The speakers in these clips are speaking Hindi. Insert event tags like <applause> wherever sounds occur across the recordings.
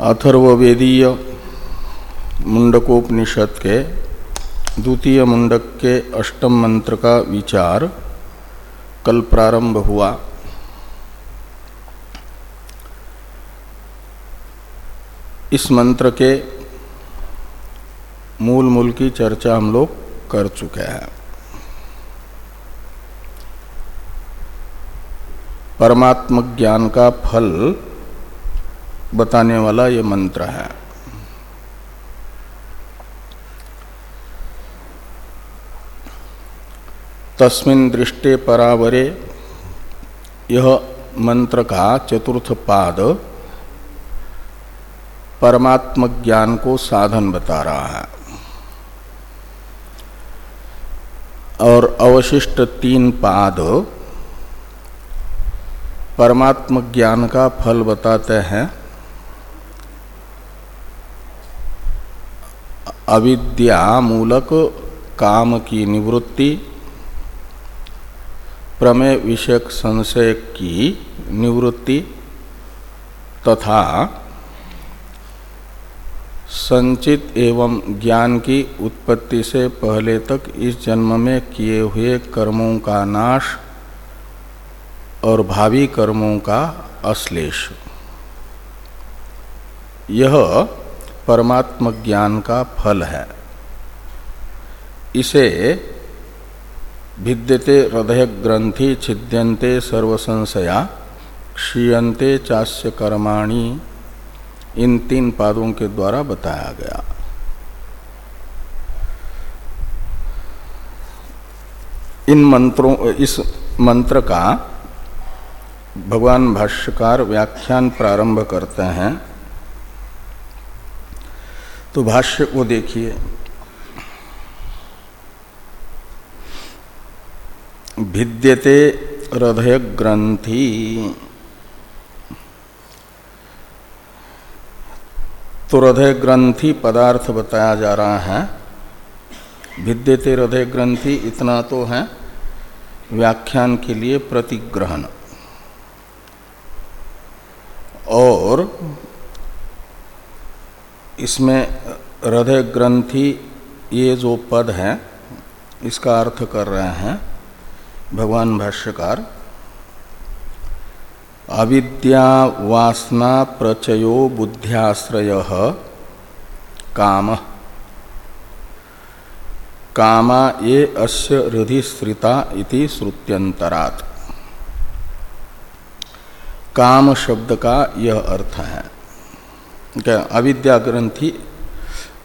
अथर्ववेदीय मुंडकोपनिषद के द्वितीय मुंडक के अष्टम मंत्र का विचार कल प्रारंभ हुआ। इस मंत्र के मूल मूल की चर्चा हम लोग कर चुके हैं। परमात्म ज्ञान का फल बताने वाला ये मंत्र है। तस्मिन दृष्टि परावरे, यह मंत्र का चतुर्थ पाद परमात्म ज्ञान को साधन बता रहा है। और अवशिष्ट तीन पाद परमात्म ज्ञान का फल बताते हैं। अविद्या मूलक काम की निवृत्ति, प्रमेय विषयक संशय की निवृत्ति तथा संचित एवं ज्ञान की उत्पत्ति से पहले तक इस जन्म में किए हुए कर्मों का नाश और भावी कर्मों का अश्लेष। यह परमात्म ज्ञान का फल है। इसे भिद्यते हृदय ग्रंथि छिद्यंते सर्वसंशया क्षीयते चास्य कर्माणी इन तीन पादों के द्वारा बताया गया। इन मंत्रों, इस मंत्र का भगवान भाष्यकार व्याख्यान प्रारंभ करते हैं। तो भाष्य को देखिए। भिद्यते हृदय ग्रंथि तो हृदय ग्रंथि पदार्थ बताया जा रहा है। भिद्यते हृदय ग्रंथि इतना तो है व्याख्यान के लिए प्रतिग्रहण। और इसमें हृदय ग्रंथि ये जो पद है, इसका अर्थ कर रहे हैं भगवान भाष्यकार। अविद्या वासना प्रचयो बुद्ध्याश्रय काम। कामा ये अस्य हृदय श्रिता इति श्रुत्यंतरात् काम शब्द का यह अर्थ है। अविद्या ग्रंथि,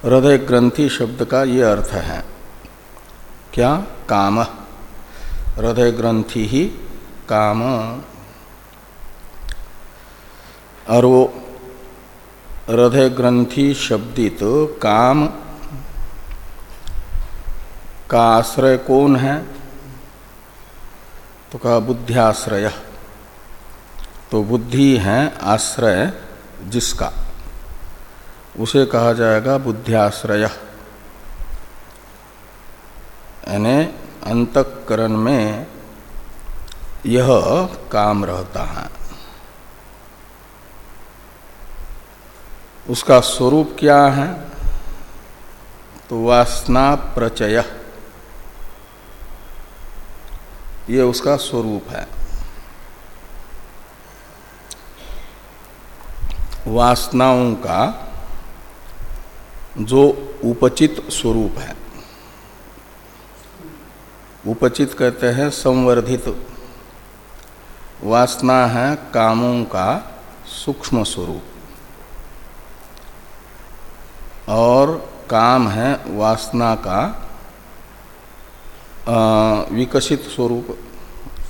हृदय ग्रंथि शब्द का ये अर्थ है। क्या? काम। हृदय ग्रंथि ही काम। और वो हृदय ग्रंथि शब्दित तो काम। का आश्रय कौन है? तो कहा बुद्धियाश्रय। तो बुद्धि है आश्रय जिसका। उसे कहा जाएगा बुद्धियाश्रय। यानी अंतकरण में यह काम रहता है। उसका स्वरूप क्या है? तो वासना प्रचय। ये उसका स्वरूप है। वासनाओं का जो उपचित स्वरूप है। उपचित कहते हैं संवर्धित। वासना है कामों का सूक्ष्म स्वरूप। और काम है वासना का विकसित स्वरूप,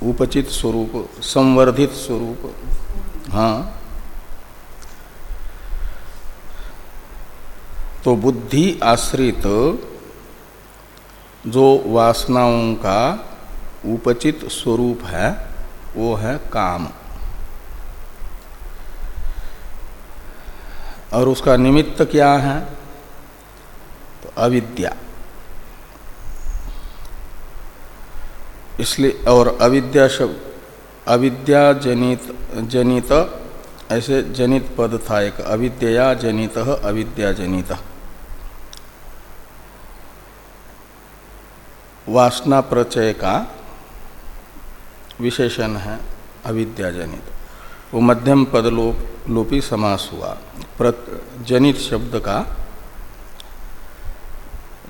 उपचित स्वरूप, संवर्धित स्वरूप। हाँ। तो बुद्धि आश्रित जो वासनाओं का उपचित स्वरूप है, वो है काम। और उसका निमित्त क्या है? तो अविद्या। इसलिए और अविद्या शब्द, अविद्या जनित जनित, ऐसे जनित पद था एक, अविद्या जनित अविद्या जनित। वासना प्रचय का विशेषण है अविद्या जनित। वो मध्यम पद लोप लोपी समास हुआ। जनित शब्द का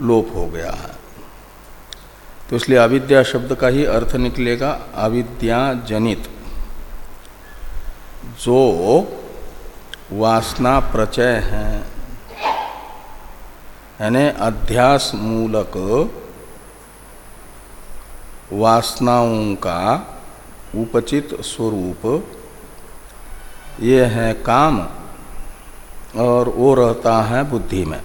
लोप हो गया है। तो इसलिए अविद्या शब्द का ही अर्थ निकलेगा, अविद्या जनित। जो वासना प्रचय है, यानी अध्यास मूलक वासनाओं का उपचित स्वरूप। ये है काम और वो रहता है बुद्धि में।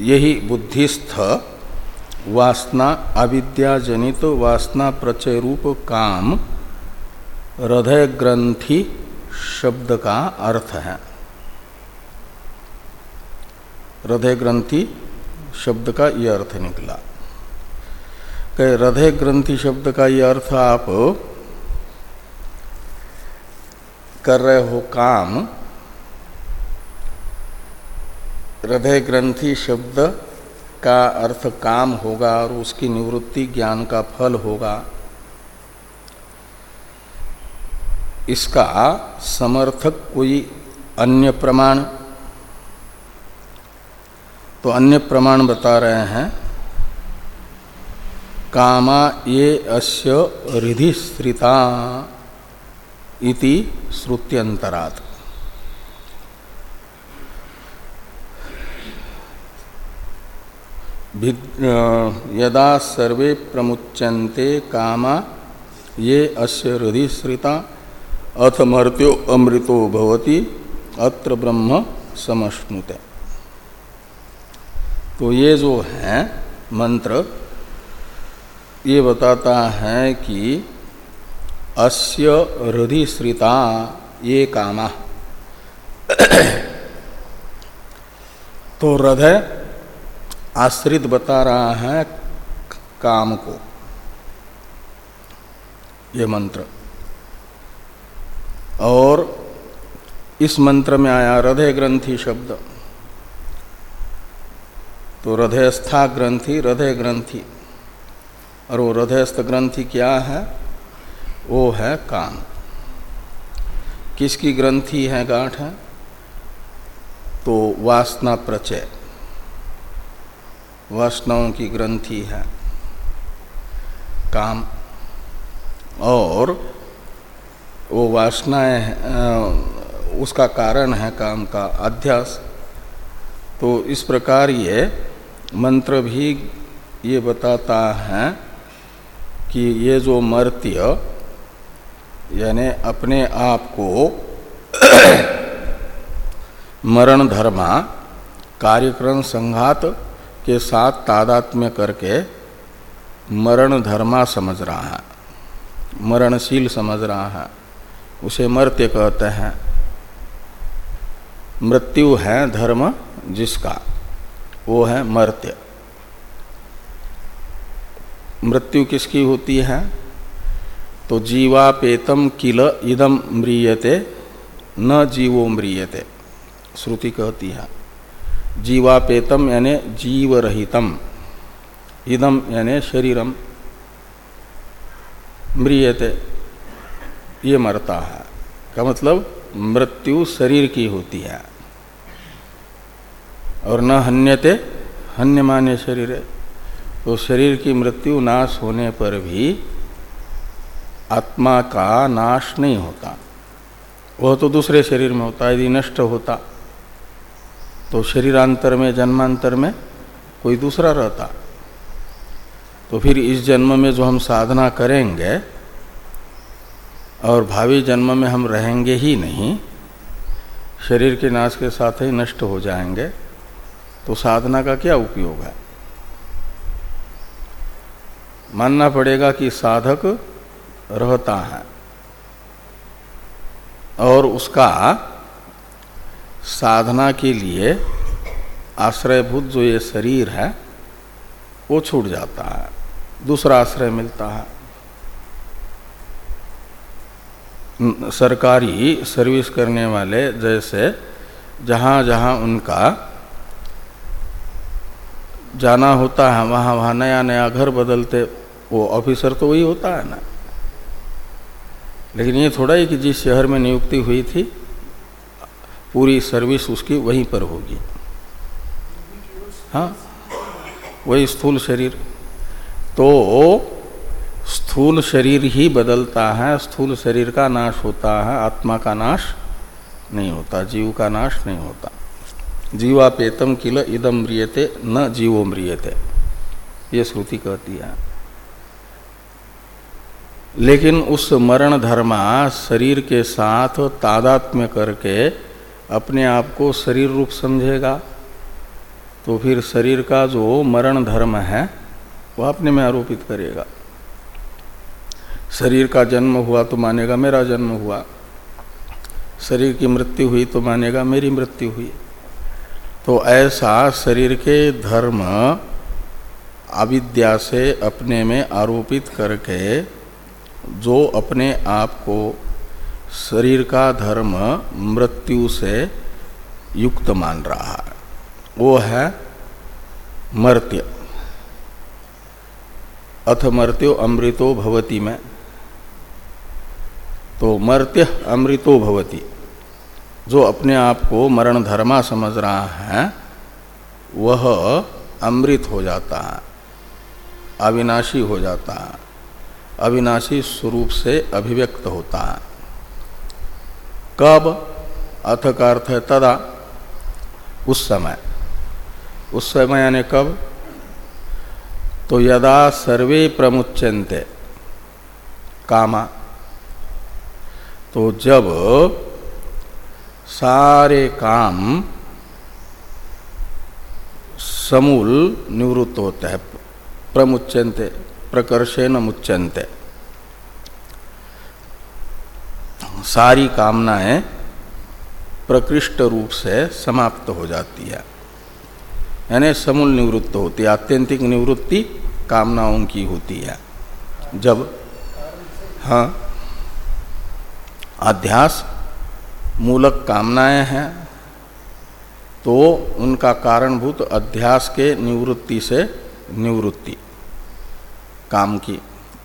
यही बुद्धिस्थ वासना, अविद्याजनित वासना प्रचय रूप काम हृदय ग्रंथि शब्द का अर्थ है। हृदय ग्रंथि शब्द का यह अर्थ निकला। कह, हृदय ग्रंथि शब्द का यह अर्थ आप कर रहे हो काम, हृदय ग्रंथि शब्द का अर्थ काम होगा और उसकी निवृत्ति ज्ञान का फल होगा। इसका समर्थक कोई अन्य प्रमाण तो अन्य प्रमाण बता रहे हैं। कामा ये अस्य रिधिश्रिता इति श्रुत्यंतरात् यदा सर्वे प्रमुच्यन्ते कामा ये अस्य हृदय श्रिता अथ मर्त्यो अमृतो भवति, अत्र ब्रह्म समश्नुते तो ये जो है मंत्र, ये बताता है कि अस्य हृदिश्रिता ये कामा। तो हृदय आश्रित बता रहा है काम को। ये मंत्र। और इस मंत्र में आया हृदय ग्रंथि शब्द। तो हृदयस्था ग्रंथि हृदय ग्रंथि और वो हृदयस्थ ग्रंथि क्या है? वो है काम। किसकी ग्रंथि है गांठ? है तो वासना प्रचय। वासनाओं की ग्रंथि है काम। और वो वासनाएँ उसका कारण है काम का अध्यास। तो इस प्रकार ये मंत्र भी ये बताता है कि ये जो मर्त्य, यानी अपने आप को <coughs> मरण धर्मा, कार्यक्रम संघात के साथ तादात्म्य करके मरण धर्मा समझ रहा है, मरणशील समझ रहा है, उसे मर्त्य कहते हैं। मृत्यु है धर्म जिसका। वो है मर्त्य। मृत्यु किसकी होती है? तो जीवापेतम किल इदम म्रियते, न जीवो म्रियते, श्रुति कहती है। जीवापेतम यानी जीवरहितम, इदम यानी शरीरम, म्रियते, ये मरता है। का मतलब मृत्यु शरीर की होती है। और न हन्यते हन्य मान्य शरीर। है तो शरीर की मृत्यु नाश होने पर भी आत्मा का नाश नहीं होता। वह तो दूसरे शरीर में होता, यदि नष्ट होता तो शरीरांतर में, जन्मांतर में कोई दूसरा रहता। तो फिर इस जन्म में जो हम साधना करेंगे, और भावी जन्म में हम रहेंगे ही नहीं, शरीर के नाश के साथ ही नष्ट हो जाएँगे। तो साधना का क्या उपयोग है? मानना पड़ेगा कि साधक रहता है और उसका साधना के लिए आश्रयभूत जो ये शरीर है, वो छूट जाता है, दूसरा आश्रय मिलता है। सरकारी सर्विस करने वाले जैसे जहाँ जहाँ उनका जाना होता है, वहाँ वहाँ नया नया घर बदलते, वो ऑफिसर तो वही होता है ना। लेकिन ये थोड़ा ही कि जिस शहर में नियुक्ति हुई थी, पूरी सर्विस उसकी वहीं पर होगी। हाँ वही स्थूल शरीर। तो स्थूल शरीर ही बदलता है, स्थूल शरीर का नाश होता है, आत्मा का नाश नहीं होता, जीव का नाश नहीं होता। जीवापेतम किल इदम म्रियते, न जीवो म्रियते। ये श्रुति कहती है। लेकिन उस मरण धर्मा शरीर के साथ तादात्म्य करके अपने आप को शरीर रूप समझेगा। तो फिर शरीर का जो मरण धर्म है, वह अपने में आरोपित करेगा। शरीर का जन्म हुआ तो मानेगा, मेरा जन्म हुआ। शरीर की मृत्यु हुई तो मानेगा, मेरी मृत्यु हुई। तो ऐसा शरीर के धर्म अविद्या से अपने में आरोपित करके जो अपने आप को शरीर का धर्म मृत्यु से युक्त मान रहा है, वो है मर्त्य। अथ मर्त्यो अमृतो भवती में। तो मर्त्य अमृतो भवती। जो अपने आप को मरण धर्मा समझ रहा है, वह अमृत हो जाता है, अविनाशी हो जाता है, अविनाशी स्वरूप से अभिव्यक्त होता है। कब? अथ का अर्थ है तदा, उस समय। उस समय यानी कब? तो यदा सर्वे प्रमुचंते कामा। तो जब सारे काम समूल निवृत्त होते हैं। प्रमुचंते प्रकर्षेण मुच्यंते सारी कामनाएँ प्रकृष्ट रूप से समाप्त हो जाती है। यानी समूल निवृत्त होती है आत्यंतिक निवृत्ति कामनाओं की होती है। जब हाँ अध्यास मूलक कामनाएँ हैं तो उनका कारणभूत अध्यास के निवृत्ति से निवृत्ति। काम की,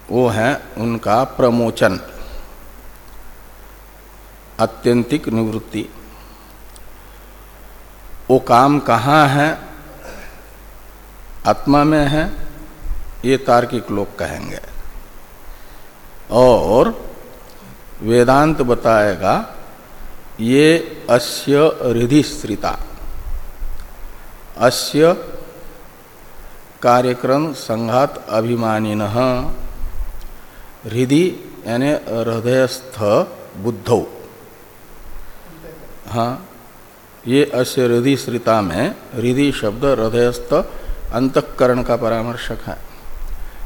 वो है उनका प्रमोचन। अत्यंतिक निवृत्ति। वो काम कहाँ है? आत्मा में है, ये तार्किक लोग कहेंगे। और वेदांत बताएगा ये अस्य हृदय स्त्रिता। अस्य कार्यक्रम संघात अभिमानिन। हृदय यानी हृदयस्थ बुद्धौ। हाँ ये अस्य हृदय श्रिता में हृदय शब्द हृदयस्थ अंतकरण का परामर्शक है।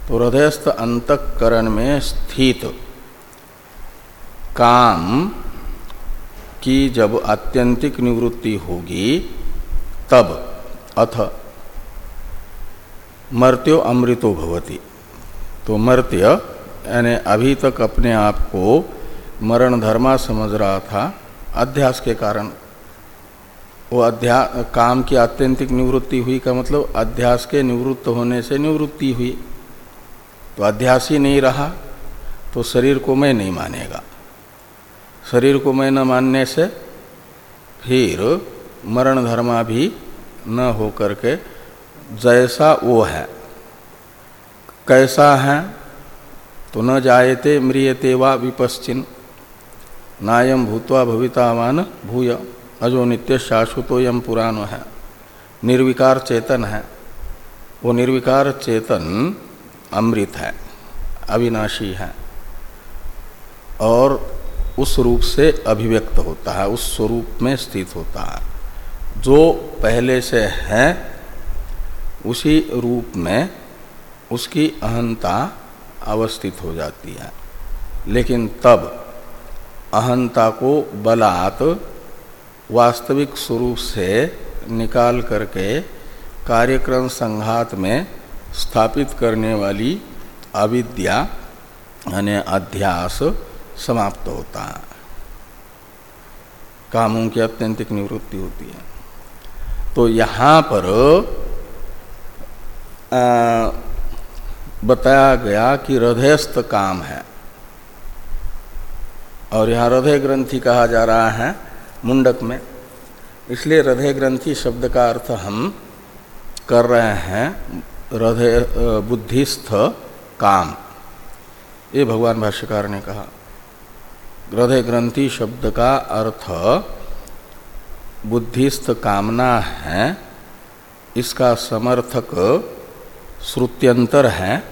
तो हृदयस्थ अंतकरण में स्थित काम की जब आत्यंतिक निवृत्ति होगी, तब, अथ, मर्त्यो अमृतो भवती। तो मर्त्य, यानी अभी तक अपने आप को मरण धर्मा समझ रहा था, अध्यास के कारण। वो अध्या, काम की आत्यंतिक निवृत्ति हुई का मतलब अध्यास के निवृत्त होने से निवृत्ति हुई। तो अध्यास ही नहीं रहा तो शरीर को मैं नहीं मानेगा। शरीर को मैं न मानने से फिर मरण धर्मा भी न हो करके जैसा वो है। कैसा है? तो न जायते म्रियते वा विपश्चिन। नायम भूतवा भवितावान भूय। अजो नित्य शाश्वतो यम पुराण है। निर्विकार चेतन है। वो निर्विकार चेतन अमृत है, अविनाशी है। और उस रूप से अभिव्यक्त होता है, उस स्वरूप में स्थित होता है। जो पहले से है, उसी रूप में उसकी अहंता अवस्थित हो जाती है। लेकिन तब अहंता को बलात् वास्तविक स्वरूप से निकाल करके कार्यक्रम संघात में स्थापित करने वाली अविद्या, यानी अध्यास समाप्त होता है। कामों की अत्यंतिक निवृत्ति होती है। तो यहाँ पर आ, बताया गया कि हृदयस्थ काम है। और यहाँ हृदय ग्रंथि कहा जा रहा है मुंडक में। इसलिए हृदय ग्रंथि शब्द का अर्थ हम कर रहे हैं हृदय बुद्धिस्थ काम। ये भगवान भाष्यकार ने कहा। हृदय ग्रंथि शब्द का अर्थ बुद्धिस्थ कामना है, इसका समर्थक श्रुत्यंतर है।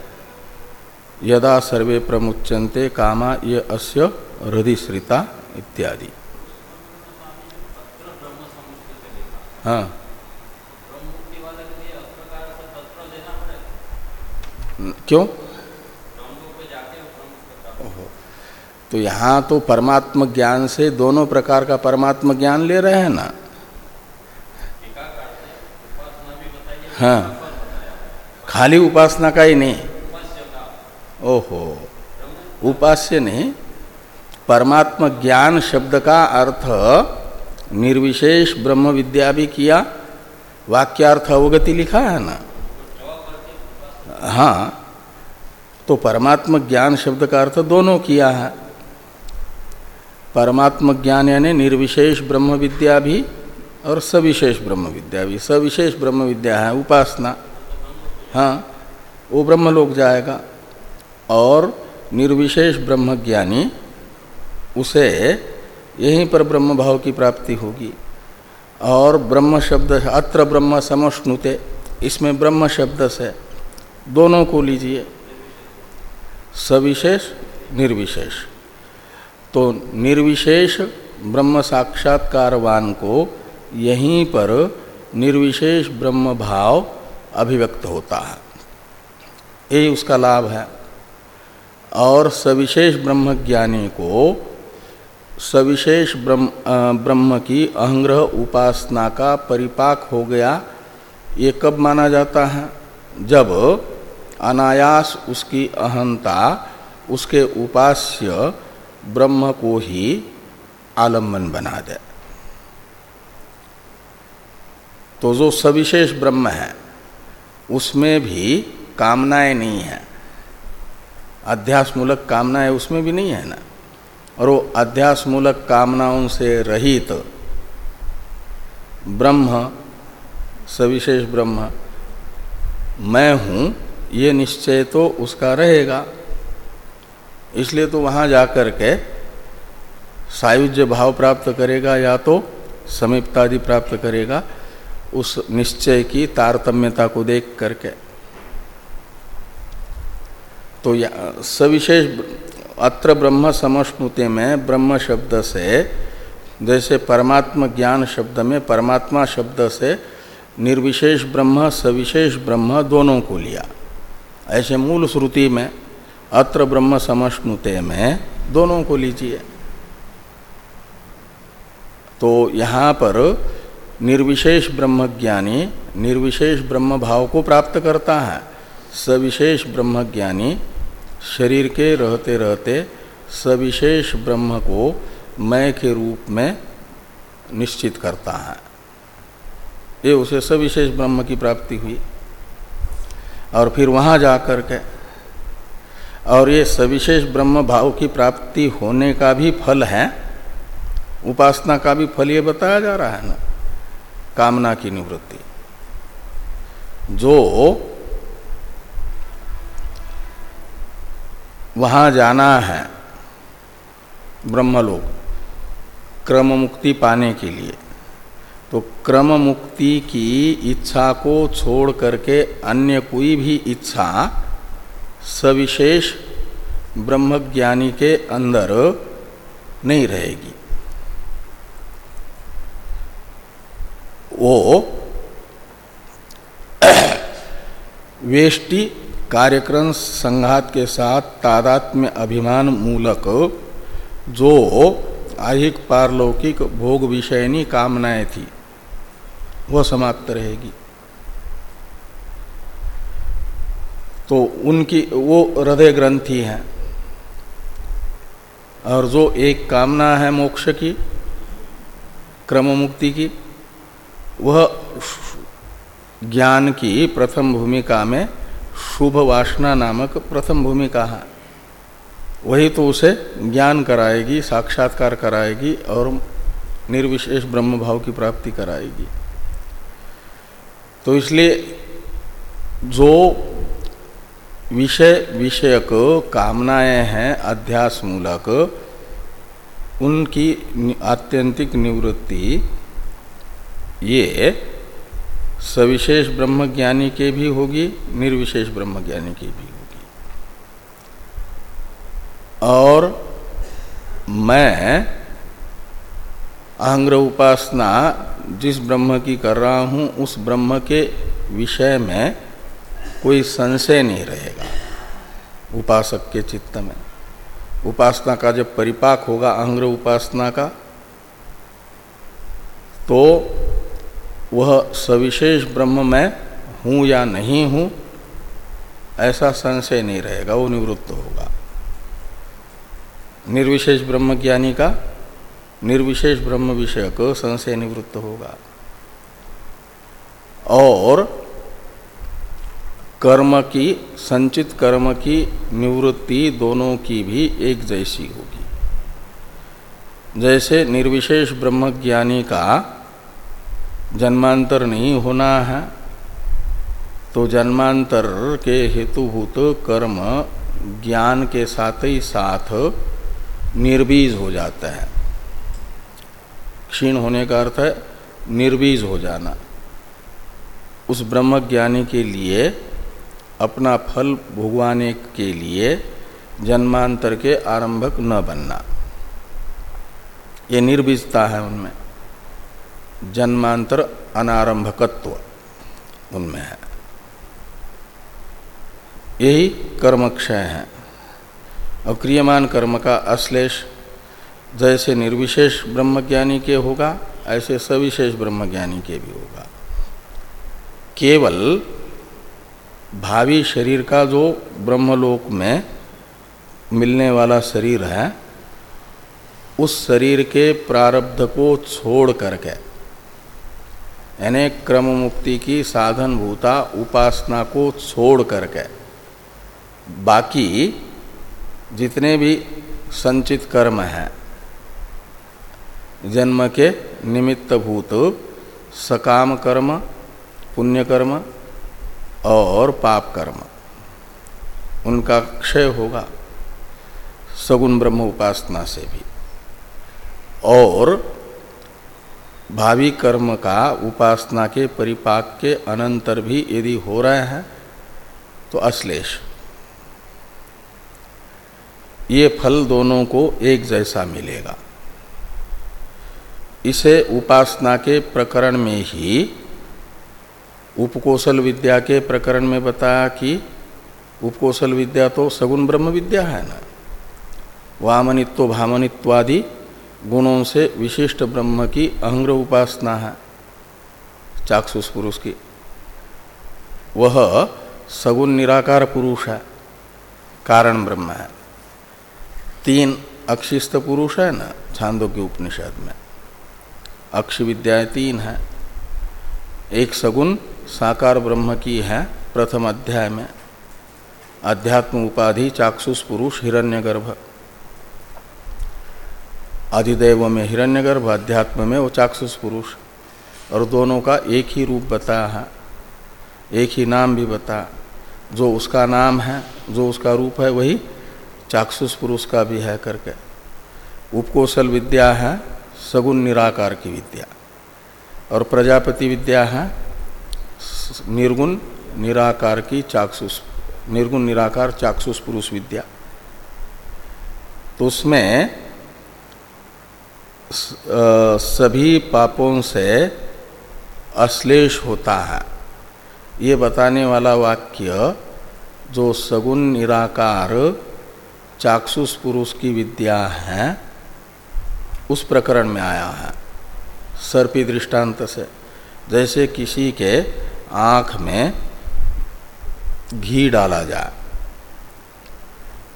यदा सर्वे प्रमुचंते कामा ये अस्य हृदय श्रिता इत्यादि। हाँ। क्यों? तो यहाँ तो परमात्म ज्ञान से दोनों प्रकार का परमात्म ज्ञान ले रहे हैं ना? हाँ। खाली उपासना का ही नहीं। ओहो। उपास्य नहीं। परमात्म ज्ञान शब्द का अर्थ निर्विशेष ब्रह्म विद्या भी किया, वाक्यार्थ अवगति लिखा है ना? हाँ। तो परमात्म ज्ञान शब्द का अर्थ दोनों किया है। परमात्म ज्ञान यानी निर्विशेष ब्रह्म विद्या भी और सविशेष ब्रह्म विद्या भी। सविशेष ब्रह्म विद्या है, उपासना। हाँ वो ब्रह्म लोग जाएगा और निर्विशेष ब्रह्म ज्ञानी उसे यहीं पर ब्रह्म भाव की प्राप्ति होगी। और ब्रह्म शब्द अत्र ब्रह्म समष्णुते, इसमें ब्रह्म शब्द से दोनों को लीजिए। सविशेष, निर्विशेष। तो निर्विशेष ब्रह्म साक्षात्कारवान को यहीं पर निर्विशेष ब्रह्म भाव अभिव्यक्त होता है। यही उसका लाभ है। और सविशेष ब्रह्म ज्ञानी को सविशेष ब्रह्म ब्रह्म की अहंग्रह उपासना का परिपाक हो गया, ये कब माना जाता है? जब अनायास उसकी अहंता, उसके उपास्य ब्रह्म को ही आलंबन बना दे। तो जो सविशेष ब्रह्म है, उसमें भी कामनाएँ नहीं है। अध्यासमूलक कामनाएँ उसमें भी नहीं है ना? और वो अध्यास मूलक कामनाओं से रहित ब्रह्म, सविशेष ब्रह्म, मैं हूँ, ये निश्चय तो उसका रहेगा। इसलिए तो वहाँ जाकर के सायुज्य भाव प्राप्त करेगा या तो समीपतादि प्राप्त करेगा, उस निश्चय की तारतम्यता को देख करके। तो सविशेष अत्र ब्रह्म समश्नुते में ब्रह्म शब्द से, जैसे परमात्मा ज्ञान शब्द में परमात्मा शब्द से निर्विशेष ब्रह्म, सविशेष ब्रह्म दोनों को लिया। ऐसे मूल श्रुति में अत्र ब्रह्म समश्नुते में दोनों को लीजिए। तो यहाँ पर निर्विशेष ब्रह्म ज्ञानी निर्विशेष ब्रह्म भाव को प्राप्त करता है। सविशेष ब्रह्म ज्ञानी शरीर के रहते रहते सविशेष ब्रह्म को मैं के रूप में निश्चित करता है। ये उसे सविशेष ब्रह्म की प्राप्ति हुई। और फिर वहाँ जा कर के और ये सविशेष ब्रह्म भाव की प्राप्ति होने का भी फल है, उपासना का भी फल ये बताया जा रहा है ना, कामना की निवृत्ति। जो वहाँ जाना है, ब्रह्मलोक क्रम मुक्ति पाने के लिए तो क्रम मुक्ति की इच्छा को छोड़ करके अन्य कोई भी इच्छा सविशेष ब्रह्मज्ञानी के अंदर नहीं रहेगी। वो वेष्टि कार्यक्रम संघात के साथ तादात्म्य अभिमान मूलक जो आहिक पारलौकिक भोग विषयनी कामनाएँ थी, वह समाप्त रहेगी। तो उनकी, वो हृदय ग्रंथि है। और जो एक कामना है मोक्ष की क्रम मुक्ति की, वह ज्ञान की प्रथम भूमिका में शुभ वासना नामक प्रथम भूमिका है। वही तो उसे ज्ञान कराएगी, साक्षात्कार कराएगी और निर्विशेष ब्रह्म भाव की प्राप्ति कराएगी। तो इसलिए जो विषय विषयक कामनाएँ हैं अध्यास मूलक उनकी आत्यंतिक निवृत्ति। ये सविशेष ब्रह्मज्ञानी के भी होगी, निर्विशेष ब्रह्मज्ञानी की भी होगी। और मैं अहंग्र उपासना जिस ब्रह्म की कर रहा हूँ, उस ब्रह्म के विषय में कोई संशय नहीं रहेगा। उपासक के चित्त में। उपासना का जब परिपाक होगा अहंग्र उपासना का तो वह सविशेष ब्रह्म में हूँ या नहीं हूँ, ऐसा संशय नहीं रहेगा, वो निवृत्त होगा। निर्विशेष ब्रह्म ज्ञानी का निर्विशेष ब्रह्म विषय को संशय निवृत्त होगा। और कर्म की, संचित कर्म की, निवृत्ति दोनों की भी एक जैसी होगी। जैसे निर्विशेष ब्रह्म ज्ञानी का जन्मांतर नहीं होना है तो जन्मांतर के हेतुभूत कर्म ज्ञान के साथ ही साथ निर्बीज हो जाता है। क्षीण होने का अर्थ है निर्बीज हो जाना। उस ब्रह्म ज्ञानी के लिए अपना फल भोगवाने के लिए जन्मांतर के आरंभक न बनना। ये निर्बीजता है उनमें। जन्मांतर अनारंभकत्व उनमें है। यही कर्मक्षय है। और क्रियमान कर्म का अश्लेष जैसे निर्विशेष ब्रह्मज्ञानी के होगा, ऐसे सविशेष ब्रह्मज्ञानी के भी होगा। केवल भावी शरीर का जो ब्रह्मलोक में मिलने वाला शरीर है, उस शरीर के प्रारब्ध को छोड़ करके, यानी क्रम मुक्ति की साधन भूता उपासना को छोड़ करके, बाकी जितने भी संचित कर्म हैं, जन्म के निमित्त भूत, सकाम कर्म, पुण्य कर्म और पाप कर्म। उनका क्षय होगा, सगुण ब्रह्म उपासना से भी। और भावी कर्म का उपासना के परिपाक के अनंतर भी यदि हो रहे हैं तो अश्लेष। ये फल दोनों को एक जैसा मिलेगा। इसे उपासना के प्रकरण में ही उपकोशल विद्या के प्रकरण में बताया कि उपकोशल विद्या तो सगुण ब्रह्म विद्या है ना। वामनित्व, भामनित्वादि गुणों से विशिष्ट ब्रह्म की अहंग्र उपासना है, चाक्षुष पुरुष की। वह सगुण निराकार पुरुष है, कारण ब्रह्म है। तीन अक्षिस्त पुरुष है ना, छांदो के उपनिषद में। अक्ष विद्याएँ तीन है। एक सगुण साकार ब्रह्म की है, प्रथम अध्याय में। अध्यात्म उपाधि चाक्षुष पुरुष हिरण्यगर्भ। अधिदेव में हिरण्यगर्भ, अध्यात्म में वो चाक्षुष पुरुष। और दोनों का एक ही रूप बताया है, एक ही नाम भी बता। जो उसका नाम है, जो उसका रूप है, वही चाक्षुष पुरुष का भी है करके। उपकोशल विद्या है, सगुण निराकार की विद्या। और प्रजापति विद्या है निर्गुण निराकार की चाक्षुष निर्गुण निराकार चाक्षुष पुरुष विद्या। तो उसमें सभी पापों से अश्लेष होता है। ये बताने वाला वाक्य, जो सगुण निराकार चाक्षुष पुरुष की विद्या है, उस प्रकरण में आया है। सर्पी दृष्टांत से। जैसे किसी के आँख में घी डाला जाए।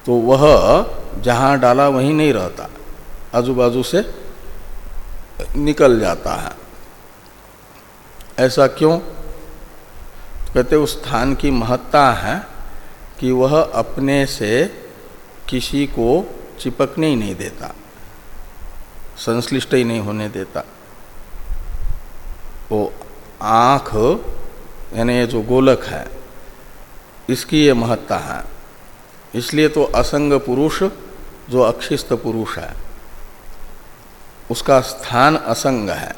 तो वह जहाँ डाला वहीं नहीं रहता। आजू बाजू से निकल जाता है। ऐसा क्यों? कहते उस स्थान की महत्ता है कि वह अपने से किसी को चिपकने ही नहीं देता, संश्लिष्ट ही नहीं होने देता। वो आँख यानी ये जो गोलक है, इसकी ये महत्ता है। इसलिए तो असंग पुरुष जो अक्षिस्त पुरुष है, उसका स्थान असंग है।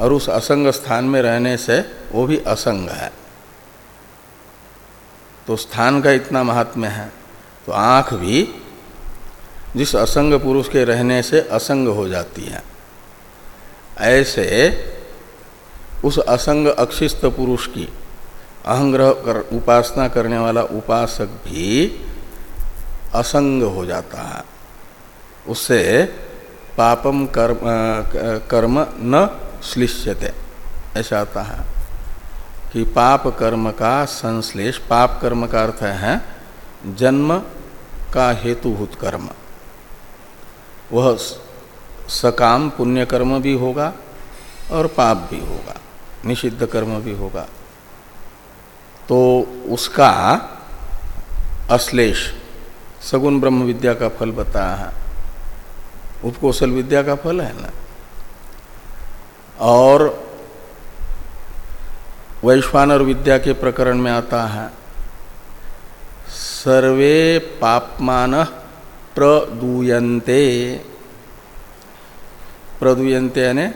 और उस असंग स्थान में रहने से वो भी असंग है। तो स्थान का इतना महात्म्य है तो आँख भी जिस असंग पुरुष के रहने से असंग हो जाती है। ऐसे उस असंग अक्षिस्त पुरुष की अहंग्रह कर, उपासना करने वाला उपासक भी असंग हो जाता है। उससे पापम कर्म कर्म न श्लिष्यते। ऐसा आता है कि पाप कर्म का संश्लेष, पाप कर्म का अर्थ है जन्म का हेतुभूत कर्म। वह सकाम, पुण्य कर्म भी होगा और पाप भी होगा। निषिद्ध कर्म भी होगा। तो उसका अश्लेष, सगुण ब्रह्म विद्या का फल बताया। है उपकोशल विद्या का फल है ना? और वैश्वानर विद्या के प्रकरण में आता है, सर्वे पापमान प्रदूयन्ते। प्रदूयन्ते यानी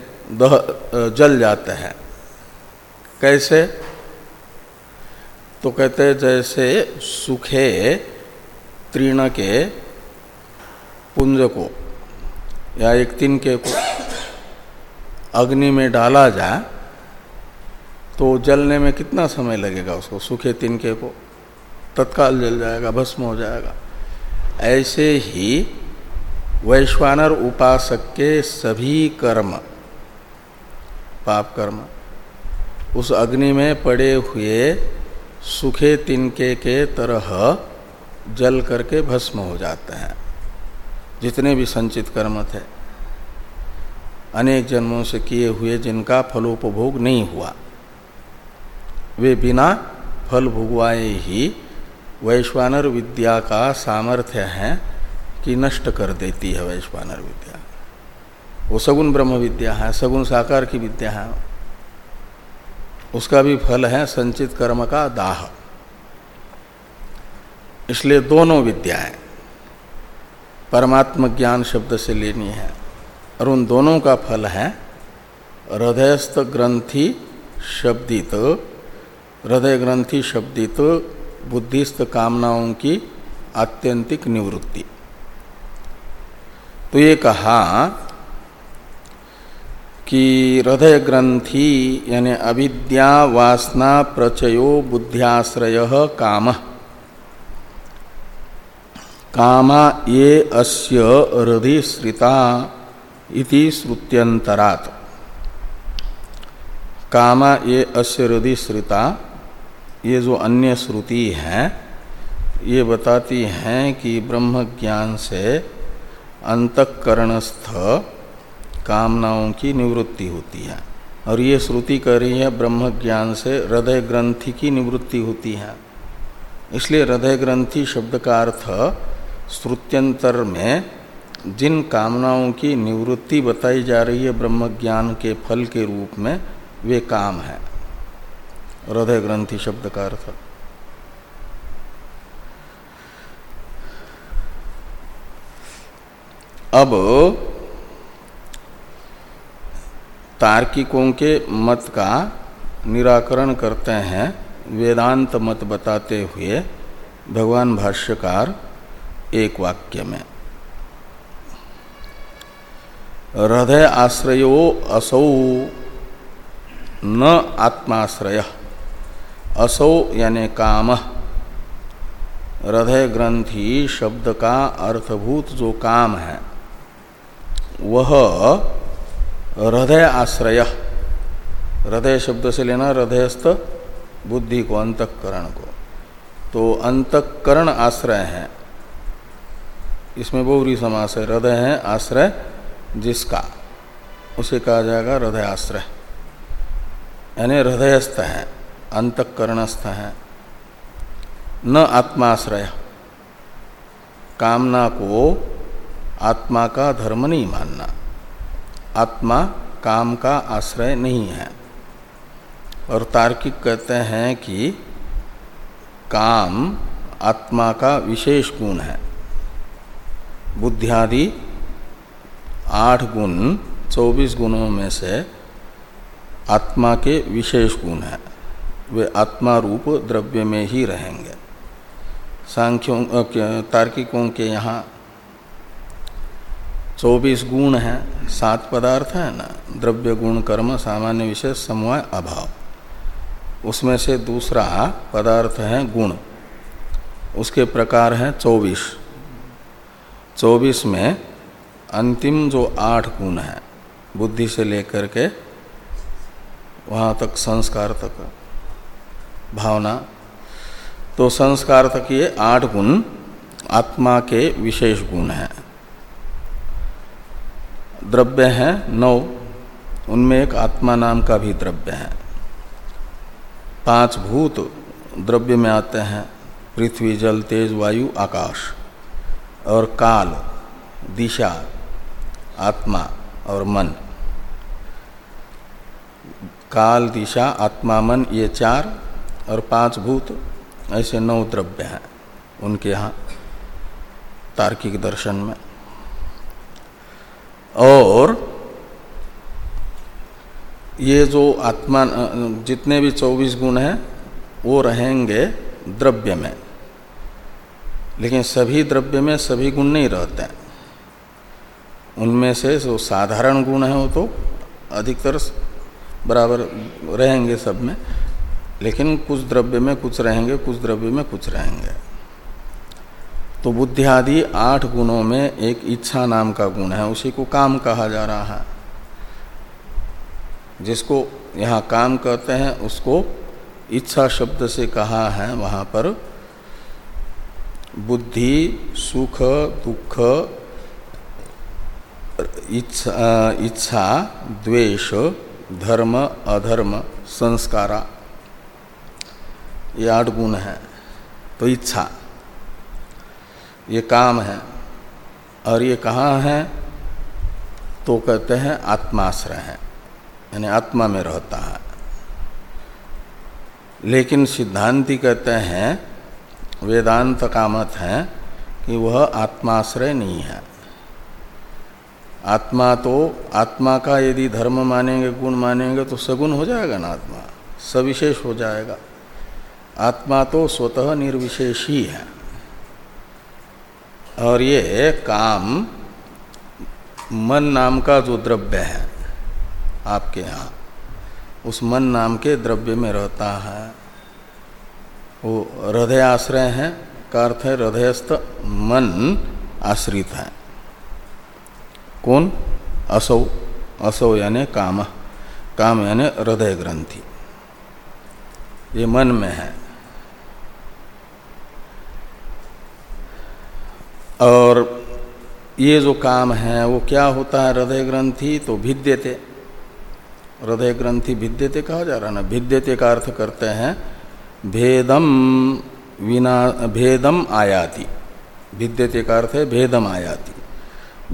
जल जाते हैं। कैसे? तो कहते हैं, जैसे सुखे तीर्ण के पुंज को, या एक तिनके को अग्नि में डाला जाए तो जलने में कितना समय लगेगा उसको? सूखे तिनके को तत्काल जल जाएगा, भस्म हो जाएगा। ऐसे ही वैश्वानर उपासक के सभी कर्म, पाप कर्म उस अग्नि में पड़े हुए सूखे तिनके के तरह जल करके भस्म हो जाते हैं। जितने भी संचित कर्म थे, अनेक जन्मों से किए हुए जिनका फलोपभोग नहीं हुआ, वे बिना फल भुगवाए ही वैश्वानर विद्या का सामर्थ्य है कि नष्ट कर देती है वैश्वानर विद्या। वो सगुण ब्रह्म विद्या है, सगुण साकार की विद्या है। उसका भी फल है संचित कर्म का दाह। इसलिए दोनों विद्याएँ परमात्म ज्ञान शब्द से लेनी है और उन दोनों का फल है हृदयस्थ ग्रंथि शब्दित, हृदय ग्रंथि शब्दित बुद्धिस्त कामनाओं की आत्यंतिक निवृत्ति। तो ये कहा कि हृदय ग्रंथि यानी अविद्या वासना प्रचयो बुद्ध्याश्रय काम। कामा ये अस्य हृदय श्रिता इति श्रुत्यंतरात कामा ये अस्य हृदय श्रिता ये जो अन्य श्रुति है, ये बताती हैं कि ब्रह्म ज्ञान से अंतकरणस्थ कामनाओं की निवृत्ति होती है। और ये श्रुति कह रही है ब्रह्म ज्ञान से हृदय ग्रंथि की निवृत्ति होती है। इसलिए हृदय ग्रंथि शब्द का अर्थ, श्रुत्यंतर में जिन कामनाओं की निवृत्ति बताई जा रही है ब्रह्म ज्ञान के फल के रूप में, वे काम है। हृदय ग्रंथि शब्द का अर्थ। अब तार्किकों के मत का निराकरण करते हैं, वेदांत मत बताते हुए भगवान भाष्यकार एक वाक्य में। हृदय आश्रयो असौ न आत्माश्रय, असौ यानि काम। हृदय ग्रंथि शब्द का अर्थभूत जो काम है, वह हृदय आश्रय। हृदय शब्द से लेना हृदयस्थ बुद्धि को, अंतकरण को। तो अंतकरण आश्रय है। इसमें बहुरी समास है। हृदय है आश्रय जिसका। उसे कहा जाएगा हृदय आश्रय। यानी हृदयस्थ है, अंतकरणस्थ है। न आत्माश्रय। कामना को आत्मा का धर्म नहीं मानना। आत्मा काम का आश्रय नहीं है। और तार्किक कहते हैं कि काम आत्मा का विशेष गुण है। बुद्धियादि आठ गुण, चौबीस गुणों में से आत्मा के विशेष गुण हैं। वे आत्मा रूप द्रव्य में ही रहेंगे। सांख्यों तार्किकों के यहाँ चौबीस गुण हैं, सात पदार्थ है ना, द्रव्य गुण, कर्म, सामान्य विशेष समवाय, अभाव। उसमें से दूसरा पदार्थ है गुण। उसके प्रकार हैं चौबीस। चौबीस में अंतिम जो आठ गुण हैं, बुद्धि से लेकर के वहाँ तक संस्कार तक, भावना तो संस्कार तक ये आठ गुण आत्मा के विशेष गुण हैं। द्रव्य हैं, नौ। उनमें एक आत्मा नाम का भी द्रव्य है। पाँच भूत द्रव्य में आते हैं, पृथ्वी, जल, तेज, वायु, आकाश। और काल, दिशा, आत्मा और मन। काल, दिशा, आत्मा, मन, ये चार और पाँच भूत, ऐसे नौ द्रव्य हैं उनके यहाँ तार्किक दर्शन में। और ये जो आत्मा, जितने भी चौबीस गुण हैं, वो रहेंगे द्रव्य में। लेकिन सभी द्रव्य में सभी गुण नहीं रहते हैं। उनमें से जो साधारण गुण है, वो तो अधिकतर बराबर रहेंगे सब में। लेकिन कुछ द्रव्य में कुछ रहेंगे, कुछ द्रव्य में कुछ रहेंगे। तो बुद्धि आदि आठ गुणों में एक इच्छा नाम का गुण है उसी को काम कहा जा रहा है। जिसको यहाँ काम कहते हैं उसको इच्छा शब्द से कहा है वहाँ पर बुद्धि सुख दुख इच्छा, इच्छा द्वेष धर्म अधर्म संस्कारा ये आठ गुण है। तो इच्छा। ये काम है। और ये कहाँ है? तो कहते हैं आत्माश्रय है। यानी आत्मा में रहता है। लेकिन सिद्धांति कहते हैं, वेदांत का मत है कि वह आत्माश्रय नहीं है। आत्मा तो आत्मा का यदि धर्म मानेंगे, गुण मानेंगे तो सगुण हो जाएगा ना आत्मा। सविशेष हो जाएगा। आत्मा तो स्वतः निर्विशेष ही है। और ये काम मन नाम का जो द्रव्य है आपके यहाँ, उस मन नाम के द्रव्य में रहता है। वो हृदय आश्रय है, का अर्थ है हृदयस्थ मन आश्रित है। कौन? असौ असौ यानि काम काम यानि हृदय ग्रंथि। ये मन में है। और ये जो काम है, वो क्या होता है? हृदय ग्रंथि तो भिद्यते। हृदय ग्रंथि भिद्यते कहा जा रहा है ना? भिद्यते का अर्थ करते हैं, भेदम विना, भेदम आयाति। भिद्यते का अर्थ है, भेदम आयाति।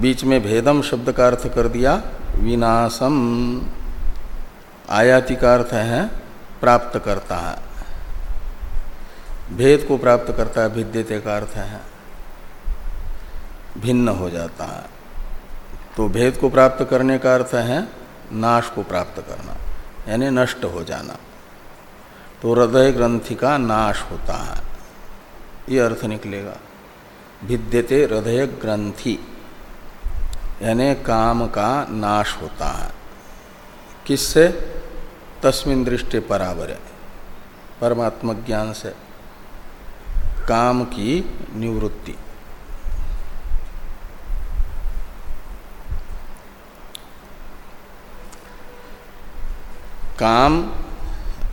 बीच में भेदम शब्द का अर्थ कर दिया, विनाशम। आयाति का अर्थ है प्राप्त करता है भेद को प्राप्त करता है भिद्यते का अर्थ है। भिन्न हो जाता है। तो भेद को प्राप्त करने का अर्थ है नाश को प्राप्त करना, यानी नष्ट हो जाना। तो हृदय ग्रंथि का नाश होता है। ये अर्थ निकलेगा। भिद्यते हृदय ग्रंथि, यानी काम का नाश होता है। किससे? तस्मिन दृष्टि पराबर है परमात्म ज्ञान से। काम की निवृत्ति। काम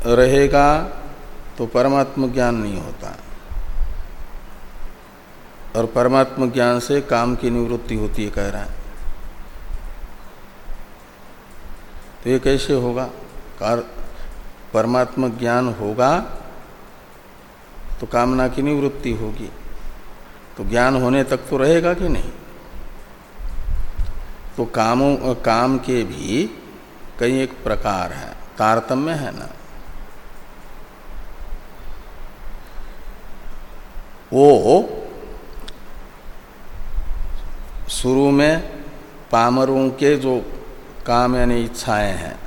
रहेगा तो परमात्म ज्ञान नहीं होता। और परमात्म ज्ञान से काम की निवृत्ति होती है, कह रहा है। तो ये कैसे होगा? कार परमात्म ज्ञान होगा तो कामना की निवृत्ति होगी। तो ज्ञान होने तक तो रहेगा कि नहीं? तो कामों काम के भी कई एक प्रकार है। तारतम्य है ना। वो शुरू में पामरों के जो काम यानी इच्छाएँ हैं,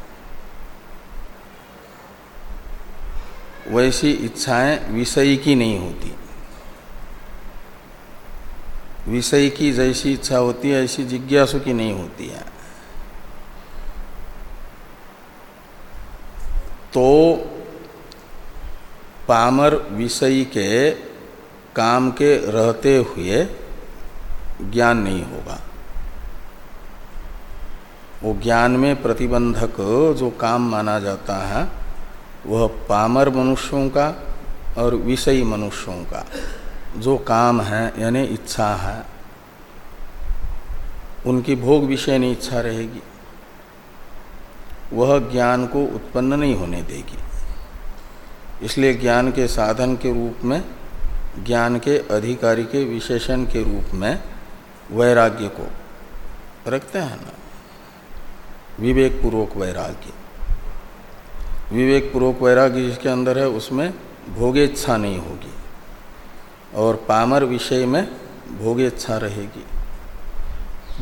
वैसी इच्छाएँ विषय की नहीं होती। विषय की जैसी इच्छा होती है, ऐसी जिज्ञासु की नहीं होती है। तो पामर विषय के काम के रहते हुए ज्ञान नहीं होगा। वो ज्ञान में प्रतिबंधक जो काम माना जाता है, वह पामर मनुष्यों का और विषयी मनुष्यों का जो काम है, यानी इच्छा है, उनकी भोग विषय नहीं, इच्छा रहेगी। वह ज्ञान को उत्पन्न नहीं होने देगी। इसलिए ज्ञान के साधन के रूप में, ज्ञान के अधिकारी के विशेषण के रूप में वैराग्य को रखते हैं ना। विवेक पूर्वक वैराग्य। विवेक पूर्वक वैराग्य जिसके अंदर है, उसमें भोगेच्छा नहीं होगी और पामर विषय में भोगेच्छा रहेगी।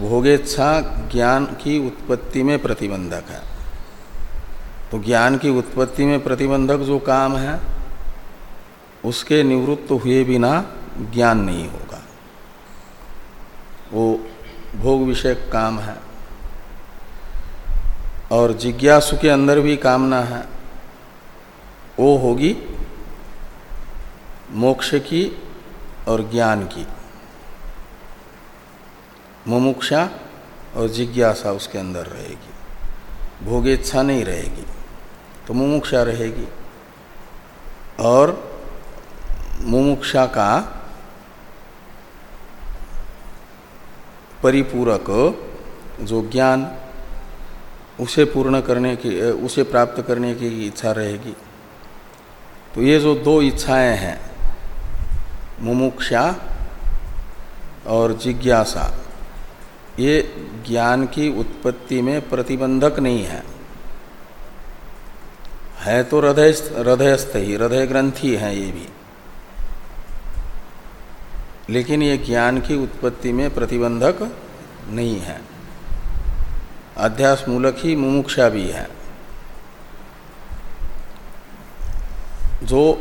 भोगेच्छा ज्ञान की उत्पत्ति में प्रतिबंधक है। तो ज्ञान की उत्पत्ति में प्रतिबंधक जो काम है, उसके निवृत्त हुए बिना ज्ञान नहीं होगा। वो भोग विषय काम है। और जिज्ञासु के अंदर भी कामना है। वो होगी मोक्ष की और ज्ञान की। मुमुक्षा और जिज्ञासा उसके अंदर रहेगी। भोगेच्छा नहीं रहेगी। तो मुमुक्षा रहेगी। और मुमुक्षा का परिपूरक जो ज्ञान, उसे पूर्ण करने की, उसे प्राप्त करने की इच्छा रहेगी। तो ये जो दो इच्छाएँ हैं, मुमुक्षा और जिज्ञासा, ये ज्ञान की उत्पत्ति में प्रतिबंधक नहीं है। है तो हृदय हृदयस्थ ही, हृदय ग्रंथि है ये भी। लेकिन ये ज्ञान की उत्पत्ति में प्रतिबंधक नहीं है। अध्यास मूलक ही मुमुक्षा भी है। जो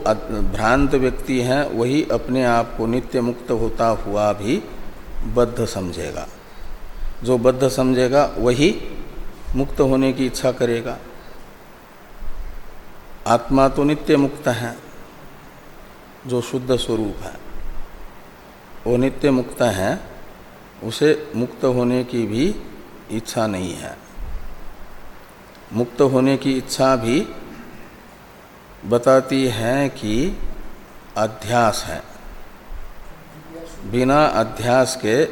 भ्रांत व्यक्ति है, वही अपने आप को नित्य मुक्त होता हुआ भी बद्ध समझेगा। जो बद्ध समझेगा, वही मुक्त होने की इच्छा करेगा। आत्मा तो नित्य मुक्त है, जो शुद्ध स्वरूप है। वो नित्य मुक्त है, उसे मुक्त होने की भी इच्छा नहीं है। मुक्त होने की इच्छा भी बताती है कि अध्यास है। बिना अध्यास के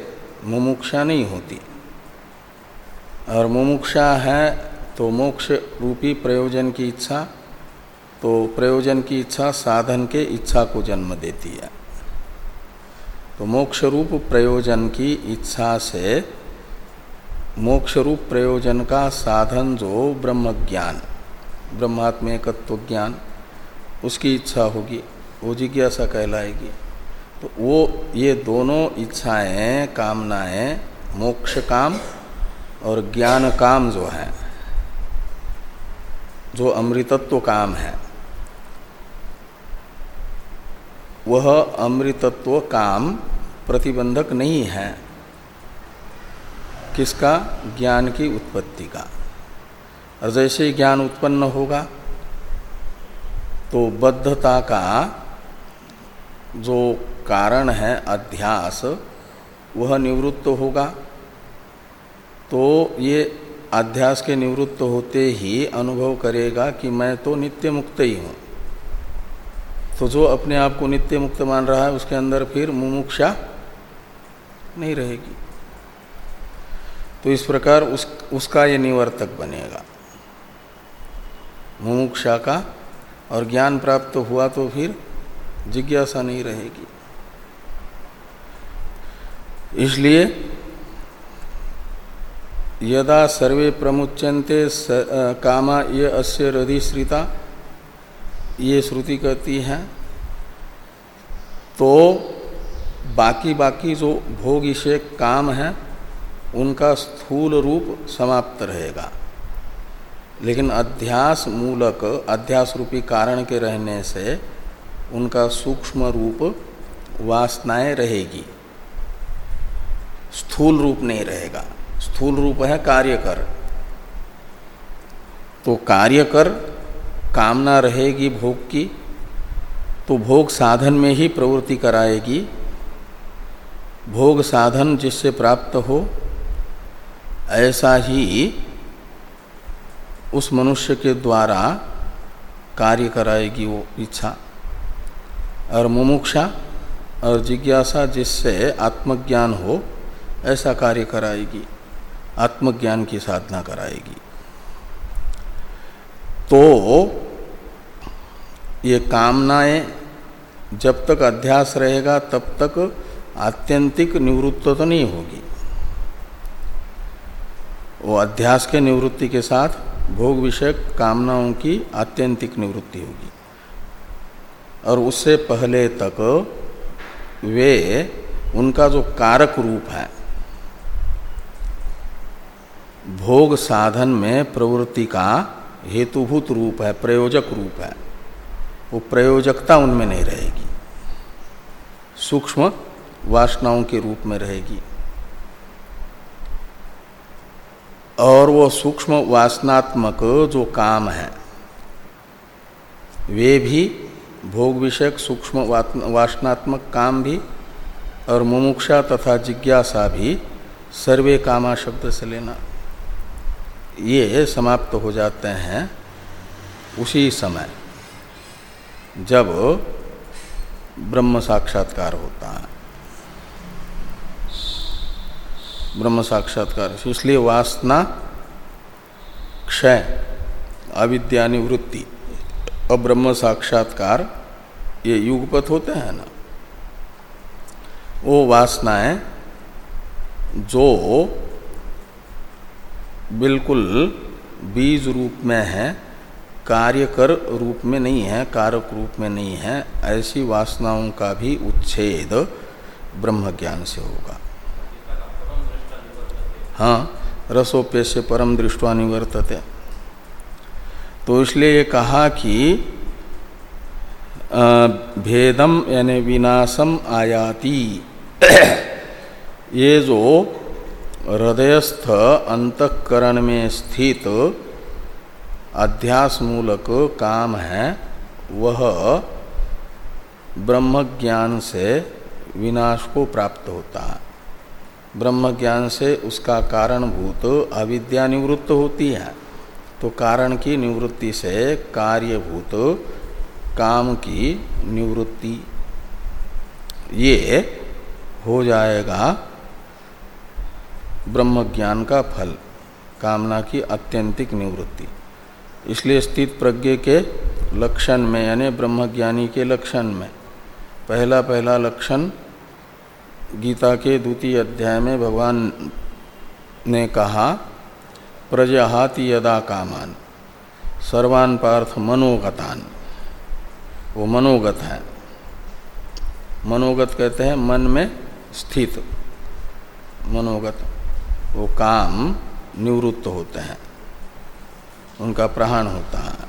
मुमुक्षा नहीं होती। और मुमुक्षा है तो मोक्ष रूपी प्रयोजन की इच्छा तो प्रयोजन की इच्छा साधन के इच्छा को जन्म देती है। तो मोक्ष रूप प्रयोजन की इच्छा से मोक्ष रूप प्रयोजन का साधन जो ब्रह्म ज्ञान ब्रह्मात्मेकत्व ज्ञान, उसकी इच्छा होगी, वो जिज्ञासा कहलाएगी। तो वो, ये दोनों इच्छाएँ, कामनाएँ, मोक्ष काम और ज्ञान काम जो है, जो अमृतत्व काम है वह अमृतत्व काम प्रतिबंधक नहीं है। किसका? ज्ञान की उत्पत्ति का। और जैसे ही ज्ञान उत्पन्न होगा तो बद्धता का जो कारण है अध्यास, वह निवृत्त होगा। तो ये अध्यास के निवृत्त होते ही अनुभव करेगा कि मैं तो नित्य मुक्त ही हूँ। तो जो अपने आप को नित्य मुक्त मान रहा है, उसके अंदर फिर मुमुक्षा नहीं रहेगी। तो इस प्रकार उस, उसका ये निवर्तक बनेगा। मुमुक्षा का और ज्ञान प्राप्त हुआ तो फिर जिज्ञासा नहीं रहेगी। इसलिए यदा सर्वे प्रमुचंते कामा ये अस्य हृदयश्रिता ये श्रुति कहती है तो बाकी बाकी जो भोग इसे काम है, उनका स्थूल रूप समाप्त रहेगा। लेकिन अध्यास मूलक, अध्यास रूपी कारण के रहने से उनका सूक्ष्म रूप वासनाएँ रहेगी। स्थूल रूप नहीं रहेगा। स्थूल रूप है कार्यकर। तो कार्यकर कामना रहेगी भोग की तो भोग साधन में ही प्रवृत्ति कराएगी। भोग साधन जिससे प्राप्त हो, ऐसा ही उस मनुष्य के द्वारा कार्य कराएगी वो इच्छा और मुमुक्षा और जिज्ञासा जिससे आत्मज्ञान हो, ऐसा कार्य कराएगी, आत्मज्ञान की साधना कराएगी। तो ये कामनाएँ जब तक अध्यास रहेगा, तब तक आत्यंतिक निवृत्त तो नहीं होगी। वो अध्यास के निवृत्ति के साथ भोग विषयक कामनाओं की आत्यंतिक निवृत्ति होगी। और उससे पहले तक वे, उनका जो कारक रूप है, भोग साधन में प्रवृत्ति का हेतुभूत रूप है, प्रयोजक रूप है। वो प्रयोजकता उनमें नहीं रहेगी। सूक्ष्म वासनाओं के रूप में रहेगी। और वो सूक्ष्म वासनात्मक जो काम है, वे भी भोग विषयक सूक्ष्म वासनात्मक काम भी और मुमुक्षा तथा जिज्ञासा भी सर्वे कामा शब्द से लेना, ये समाप्त हो जाते हैं उसी समय। जब ब्रह्म साक्षात्कार होता है। ब्रह्म साक्षात्कार, इसलिए वासना क्षय, अविद्या निवृत्ति। और ब्रह्म साक्षात्कार, ये युगपथ होते हैं ना। वो वासनाएँ जो बिल्कुल बीज रूप में है कार्यकर रूप में नहीं है, कारक रूप में नहीं है, ऐसी वासनाओं का भी उच्छेद ब्रह्म ज्ञान से होगा। हाँ रसोप्य से परम दृष्टवा निवर्तते। तो इसलिए ये कहा कि भेदम यानी विनाशम आयाति। ये जो हृदयस्थ अंतकरण में स्थित अध्यास मूलक काम है, वह ब्रह्म ज्ञान से विनाश को प्राप्त होता है। ब्रह्म ज्ञान से उसका कारणभूत अविद्या निवृत्त होती है। तो कारण की निवृत्ति से कार्यभूत काम की निवृत्ति, ये हो जाएगा ब्रह्म ज्ञान का फल, कामना की अत्यंतिक निवृत्ति। इसलिए स्थित प्रज्ञ के लक्षण में, यानी ब्रह्मज्ञानी के लक्षण में, पहला पहला लक्षण गीता के द्वितीय अध्याय में भगवान ने कहा, प्रजहाति यदा कामान, सर्वान पार्थ मनोगतान। वो मनोगत है। मनोगत कहते हैं मन में स्थित। मनोगत, वो काम निवृत्त होते हैं। उनका प्रहाण होता है।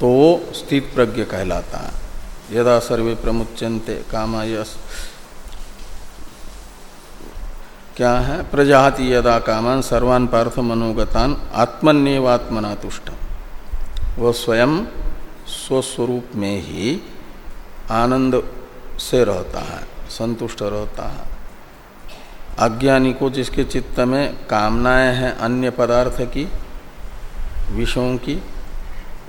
तो वो स्थित प्रज्ञ कहलाता है। यदा सर्वे प्रमुचंते कामा यस। क्या है? प्रजाति यदा कामान, सर्वान पार्थ मनोगतान, आत्मन्यवात्मना तुष्ट वह स्वयं स्वस्वरूप में ही आनंद से रहता है, संतुष्ट रहता है। अज्ञानी को जिसके चित्त में कामनाएँ हैं, अन्य पदार्थ की, विषयों की,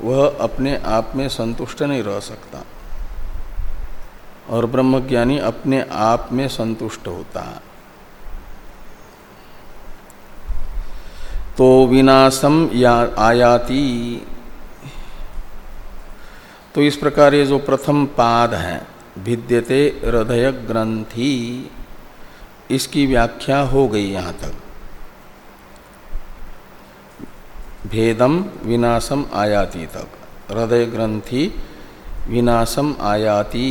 वह अपने आप में संतुष्ट नहीं रह सकता। और ब्रह्मज्ञानी अपने आप में संतुष्ट होता है। तो विनाशम या आयाति। तो इस प्रकार ये जो प्रथम पाद है, भिद्यते हृदय ग्रंथि इसकी व्याख्या हो गई यहाँ तक। भेदम विनाशम आयाति तक। हृदय ग्रंथि विनाशम आयाति।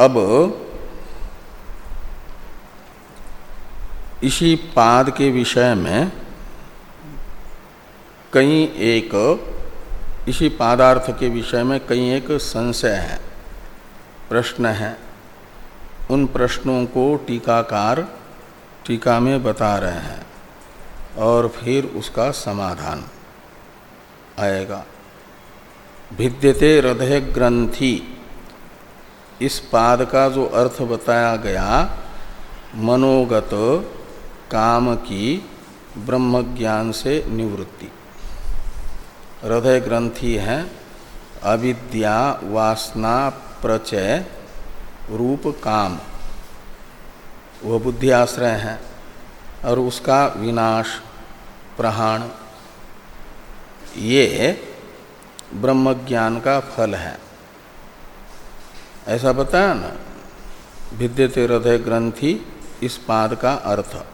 अब इसी पाद के विषय में कई एक इसी पादार्थ के विषय में कई एक संशय है, प्रश्न है। उन प्रश्नों को टीकाकार टीका में बता रहे हैं और फिर उसका समाधान आएगा। भिद्यते हृदय ग्रंथि। इस पाद का जो अर्थ बताया गया, मनोगत, काम की, ब्रह्मज्ञान से निवृत्ति। हृदय ग्रंथि है, अविद्या वासना प्रचय, रूप काम। वह बुद्धि आश्रय है और उसका विनाश, प्रहाण, ये ब्रह्म ज्ञान का फल है। ऐसा बताया ना, विद्यते हृदय ग्रंथि इस पाद का अर्थ।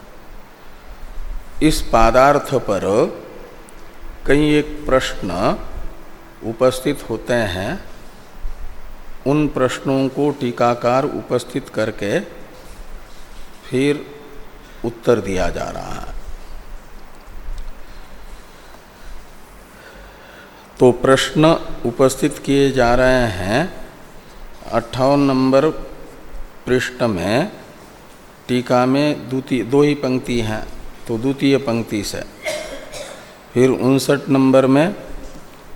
इस पादार्थ पर कई एक प्रश्न उपस्थित होते हैं। उन प्रश्नों को टीकाकार उपस्थित करके फिर उत्तर दिया जा रहा है। तो प्रश्न उपस्थित किए जा रहे हैं। अट्ठावन नंबर पृष्ठ में टीका में द्वितीय, दो ही पंक्ति हैं तो द्वितीय पंक्ति से। फिर उनसठ नंबर में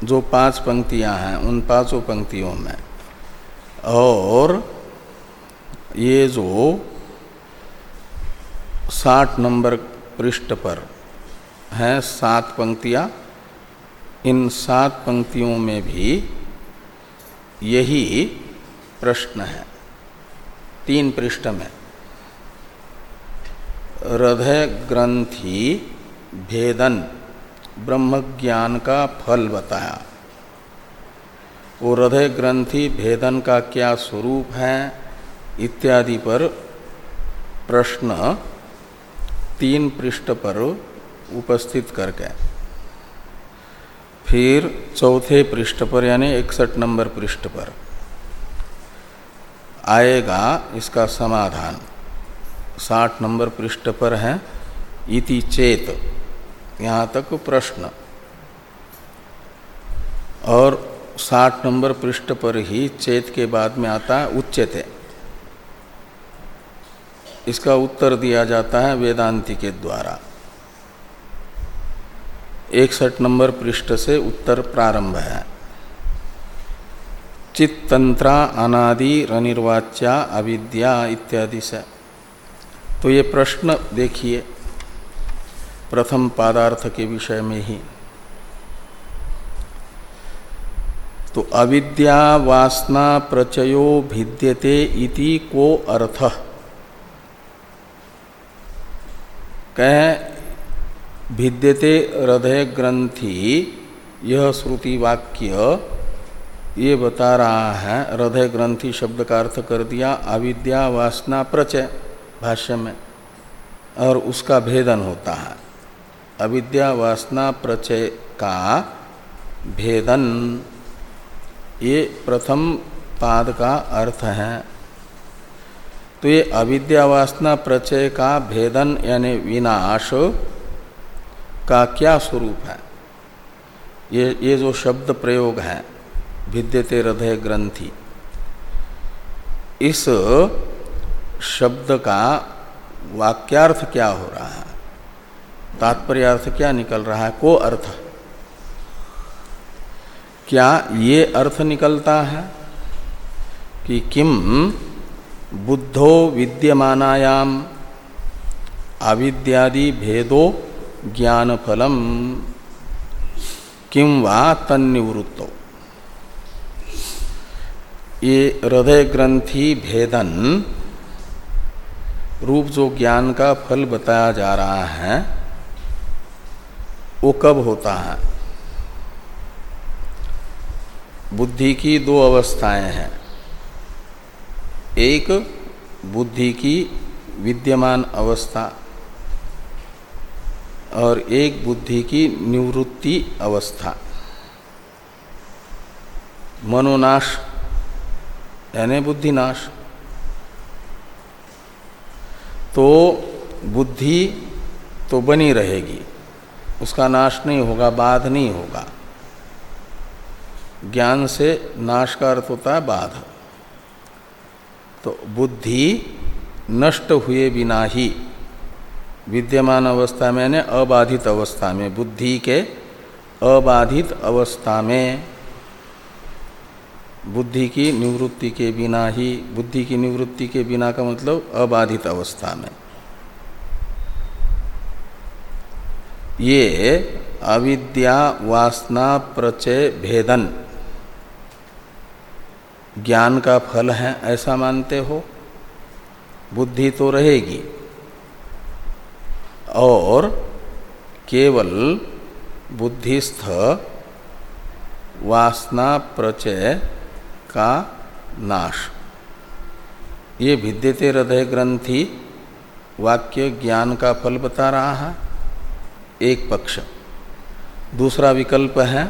जो पाँच पंक्तियाँ हैं, उन पाँचों पंक्तियों में। और ये जो साठ नंबर पृष्ठ पर हैं, सात पंक्तियाँ, इन सात पंक्तियों में भी यही प्रश्न है। तीन पृष्ठ में, हृदय ग्रंथि भेदन। ब्रह्म ज्ञान का फल बताया। वो हृदय ग्रंथि भेदन का क्या स्वरूप है, इत्यादि पर प्रश्न तीन पृष्ठ पर उपस्थित करके। फिर चौथे पृष्ठ पर यानी इकसठ नंबर पृष्ठ पर आएगा इसका समाधान। साठ नंबर पृष्ठ पर है, इति चेत। यहाँ तक प्रश्न। और साठ नंबर पृष्ठ पर ही चेत के बाद में आता है उच्चते। इसका उत्तर दिया जाता है वेदांति के द्वारा। इकसठ नंबर पृष्ठ से उत्तर प्रारंभ है। चित्तंत्रा, अनादि, रनिर्वाच्या, अविद्या इत्यादि से। तो ये प्रश्न देखिए। प्रथम पादार्थ के विषय में ही। तो अविद्या वासना प्रचयो भिद्यते इति को अर्थ। कह, भिद्यते हृदय ग्रंथि यह श्रुति वाक्य ये बता रहा है हृदय ग्रंथि शब्द का अर्थ कर दिया, अविद्या वासना प्रचय भाष्य में, और उसका भेदन होता है। अविद्या वासना प्रचय का भेदन। ये प्रथम पाद का अर्थ है। तो ये अविद्यावासना प्रचय का भेदन यानी विनाश का क्या स्वरूप है? ये ये जो शब्द प्रयोग है भिद्यते हृदय ग्रंथि, इस शब्द का वाक्यार्थ क्या हो रहा है? तात्पर्य अर्थ क्या निकल रहा है? को अर्थ। क्या ये अर्थ निकलता है कि किम बुद्धो विद्यमानायाम अविद्यादि भेदो ज्ञान फलम किम वा तन्निवृत्तो। ये हृदय ग्रंथि भेदन रूप जो ज्ञान का फल बताया जा रहा है वो कब होता है? बुद्धि की दो अवस्थाएँ हैं। एक, बुद्धि की विद्यमान अवस्था और एक, बुद्धि की निवृत्ति अवस्था। मनोनाश, यानी बुद्धिनाश। तो बुद्धि तो बनी रहेगी। उसका नाश नहीं होगा, बाध नहीं होगा। ज्ञान से नाश का अर्थ होता है बाध। तो बुद्धि नष्ट हुए बिना ही विद्यमान अवस्था में, यानी अबाधित अवस्था में, बुद्धि के अबाधित अवस्था में, बुद्धि की निवृत्ति के बिना ही, बुद्धि की निवृत्ति के बिना का मतलब अबाधित अवस्था में। ये अविद्या वासना प्रचय भेदन। ज्ञान का फल है, ऐसा मानते हो? बुद्धि तो रहेगी। और केवल बुद्धिस्थ वासना प्रचय का नाश। ये भिद्यते हृदय ग्रंथि वाक्य ज्ञान का फल बता रहा है। एक पक्ष। दूसरा विकल्प है,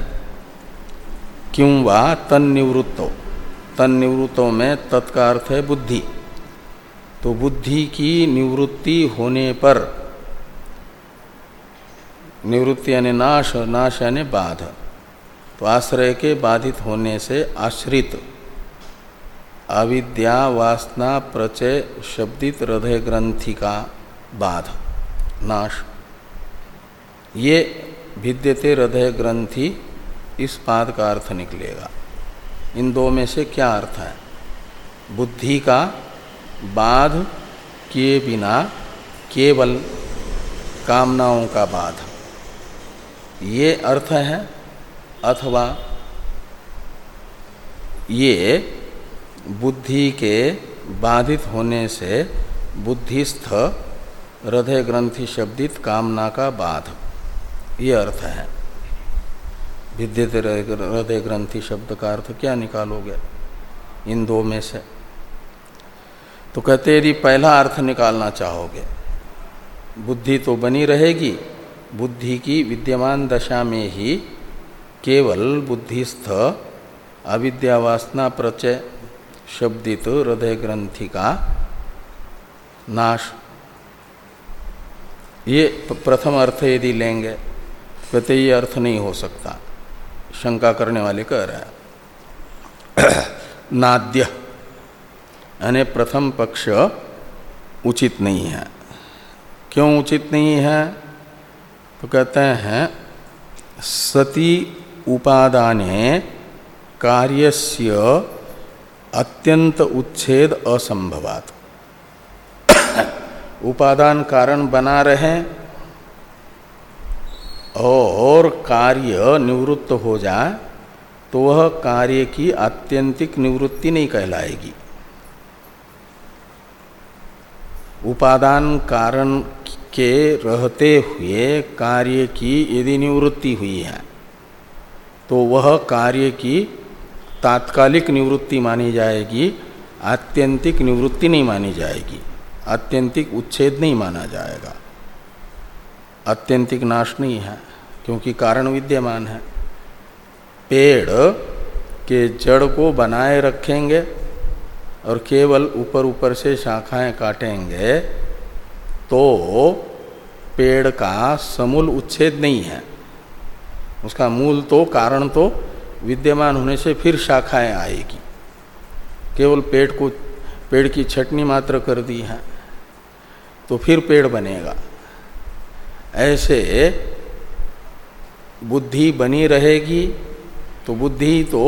क्यों वा तन निवृत्तो तन निवृत्तों में तत्का अर्थ है बुद्धि। तो बुद्धि की निवृत्ति होने पर, निवृत्ति यानी नाश नाश यानी बाध। तो आश्रय के बाधित होने से आश्रित। अविद्या वासना प्रचय शब्दित हृदय ग्रंथि का बाध, नाश। ये भिद्यते हृदय ग्रंथि इस पाद का अर्थ निकलेगा। इन दो में से क्या अर्थ है? बुद्धि का बाध किए बिना केवल कामनाओं का बाध। ये अर्थ है अथवा ये बुद्धि के बाधित होने से बुद्धिस्थ हृदय ग्रंथि शब्दित कामना का बाध। ये अर्थ है। विद्युत हृदय ग्रंथि शब्द का अर्थ क्या निकालोगे? इन दो में से। तो कहते यदि पहला अर्थ निकालना चाहोगे, बुद्धि तो बनी रहेगी, बुद्धि की विद्यमान दशा में ही केवल बुद्धिस्थ अविद्यावासना प्रचय, शब्दित हृदय ग्रंथि का नाश। ये प्रथम अर्थ यदि लेंगे कहते ये अर्थ नहीं हो सकता। शंका करने वाले कह रहे हैं। <clears throat> नाद्य। यानी प्रथम पक्ष उचित नहीं है। क्यों उचित नहीं है? तो कहते हैं, सती उपादाने कार्यस्य अत्यंत उच्छेद असंभवात। <clears throat> उपादान कारण बना रहे और कार्य निवृत्त हो जाए तो वह कार्य की आत्यंतिक निवृत्ति नहीं कहलाएगी। उपादान कारण के रहते हुए कार्य की यदि निवृत्ति हुई है तो वह कार्य की तात्कालिक निवृत्ति मानी जाएगी, आत्यंतिक निवृत्ति नहीं मानी जाएगी, आत्यंतिक उच्छेद नहीं माना जाएगा। आत्यंतिक नाश नहीं है, क्योंकि कारण विद्यमान है। पेड़ के जड़ को बनाए रखेंगे और केवल ऊपर ऊपर से शाखाएँ काटेंगे तो पेड़ का समूल उच्छेद नहीं है। उसका मूल तो कारण तो विद्यमान होने से फिर शाखाएँ आएगी। केवल पेड़ को, पेड़ की छटनी मात्र कर दी है तो फिर पेड़ बनेगा। ऐसे बुद्धि बनी रहेगी तो बुद्धि तो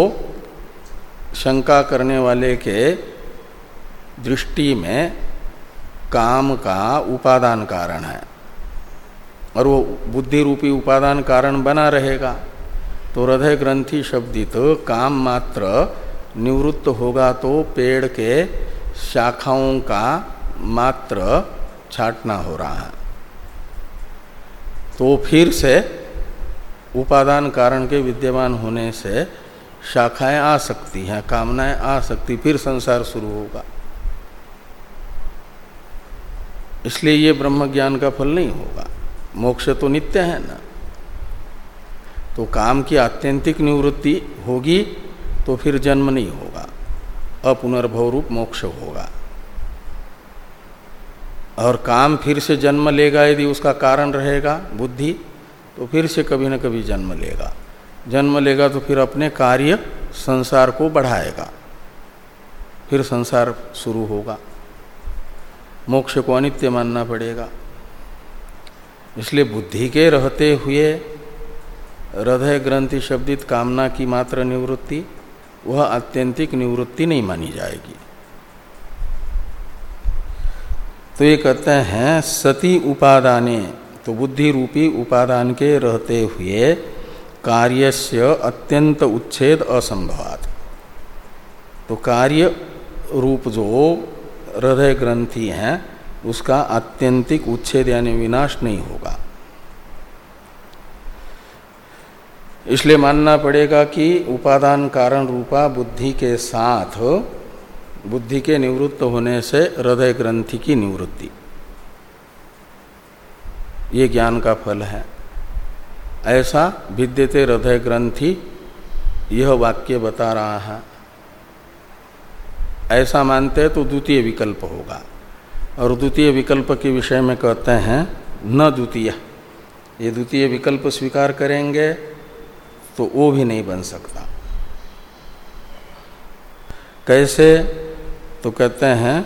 शंका करने वाले के दृष्टि में काम का उपादान कारण है। और वो बुद्धि रूपी उपादान कारण बना रहेगा। तो हृदय ग्रंथि शब्दित काम मात्र निवृत्त होगा तो पेड़ के शाखाओं का मात्र छाटना हो रहा है। तो फिर से उपादान कारण के विद्यमान होने से शाखाएँ आ सकती हैं, कामनाएँ आ सकती, फिर संसार शुरू होगा। इसलिए ये ब्रह्म ज्ञान का फल नहीं होगा। मोक्ष तो नित्य है ना। तो काम की आत्यंतिक निवृत्ति होगी तो फिर जन्म नहीं होगा। अपुनर्भव रूप मोक्ष होगा। और काम फिर से जन्म लेगा यदि उसका कारण रहेगा बुद्धि तो फिर से कभी न कभी जन्म लेगा। जन्म लेगा तो फिर अपने कार्य संसार को बढ़ाएगा। फिर संसार शुरू होगा। मोक्ष को अनित्य मानना पड़ेगा। इसलिए बुद्धि के रहते हुए हृदय ग्रंथि शब्दित कामना की मात्र निवृत्ति, वह आत्यंतिक निवृत्ति नहीं मानी जाएगी। तो ये कहते हैं, सती उपादाने तो बुद्धि रूपी उपादान के रहते हुए कार्यस्य अत्यंत उच्छेद असंभवात। तो कार्य रूप जो हृदय ग्रंथि है, उसका आत्यंतिक उच्छेद यानी विनाश नहीं होगा। इसलिए मानना पड़ेगा कि उपादान कारण रूपा बुद्धि के साथ बुद्धि के निवृत्त होने से हृदय ग्रंथि की निवृत्ति। ये ज्ञान का फल है। ऐसा विद्यते हृदय ग्रंथि यह वाक्य बता रहा है। ऐसा मानते तो द्वितीय विकल्प होगा। और द्वितीय विकल्प के विषय में कहते हैं, न द्वितीय। ये द्वितीय विकल्प स्वीकार करेंगे तो वो भी नहीं बन सकता। कैसे? तो कहते हैं,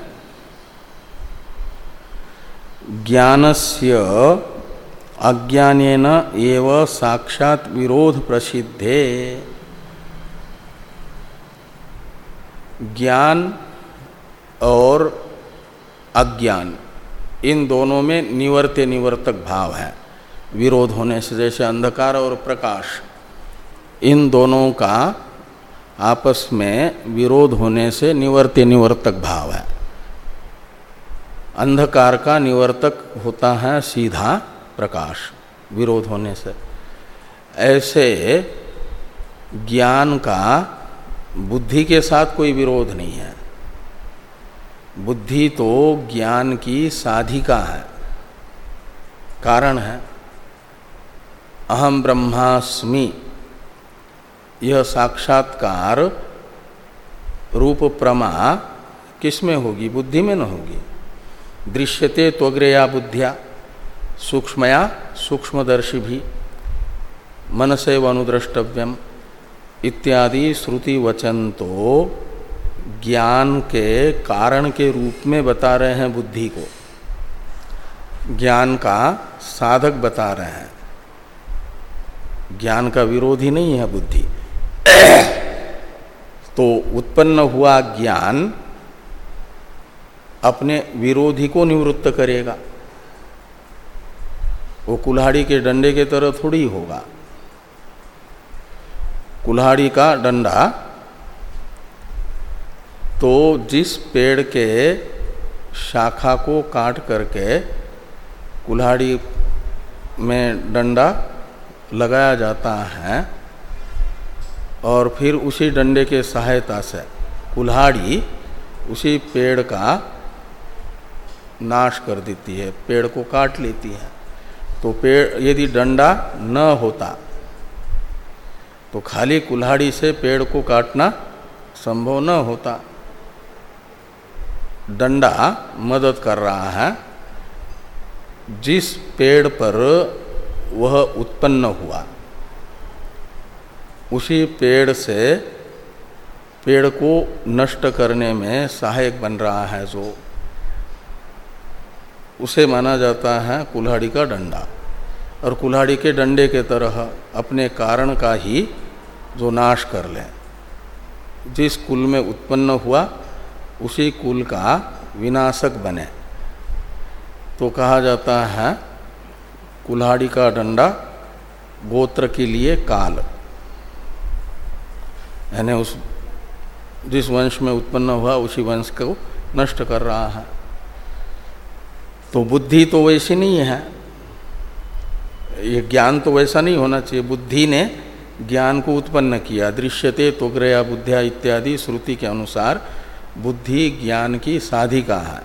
ज्ञानस्य अज्ञान एव साक्षात विरोध प्रसिद्धे। ज्ञान और अज्ञान, इन दोनों में निवर्त्य निवर्तक भाव है। विरोध होने से जैसे अंधकार और प्रकाश, इन दोनों का आपस में विरोध होने से निवर्त्य निवर्तक भाव है। अंधकार का निवर्तक होता है सीधा प्रकाश, विरोध होने से। ऐसे ज्ञान का बुद्धि के साथ कोई विरोध नहीं है। बुद्धि तो ज्ञान की साधिका है। कारण है अहम ब्रह्मास्मि यह साक्षात्कार रूप प्रमा किसमें होगी? बुद्धि में न होगी। दृश्यते त्वग्रया बुद्धिया, सूक्ष्मया सूक्ष्मदर्शी भी मन से अनुद्रष्टव्यम इत्यादि श्रुति वचन तो ज्ञान के कारण के रूप में बता रहे हैं बुद्धि को। ज्ञान का साधक बता रहे हैं। ज्ञान का विरोधी नहीं है बुद्धि। तो उत्पन्न हुआ ज्ञान अपने विरोधी को निवृत्त करेगा। वो कुल्हाड़ी के डंडे के तरह थोड़ी होगा। कुल्हाड़ी का डंडा तो जिस पेड़ के शाखा को काट करके कुल्हाड़ी में डंडा लगाया जाता है और फिर उसी डंडे के सहायता से कुल्हाड़ी उसी पेड़ का नाश कर देती है, पेड़ को काट लेती है। तो पेड़, यदि डंडा न होता तो खाली कुल्हाड़ी से पेड़ को काटना संभव न होता। डंडा मदद कर रहा है, जिस पेड़ पर वह उत्पन्न हुआ। उसी पेड़ से पेड़ को नष्ट करने में सहायक बन रहा है जो। उसे माना जाता है कुल्हाड़ी का डंडा। और कुल्हाड़ी के डंडे के तरह अपने कारण का ही जो नाश कर ले। जिस कुल में उत्पन्न हुआ, उसी कुल का विनाशक बने। तो कहा जाता है, कुल्हाड़ी का डंडा गोत्र के लिए काल। यानी उस, जिस वंश में उत्पन्न हुआ, उसी वंश को नष्ट कर रहा है। तो बुद्धि तो वैसी नहीं है। ये ज्ञान तो वैसा नहीं होना चाहिए। बुद्धि ने ज्ञान को उत्पन्न किया। दृश्यते तो ग्रया बुद्धिया इत्यादि श्रुति के अनुसार बुद्धि ज्ञान की साधिका है।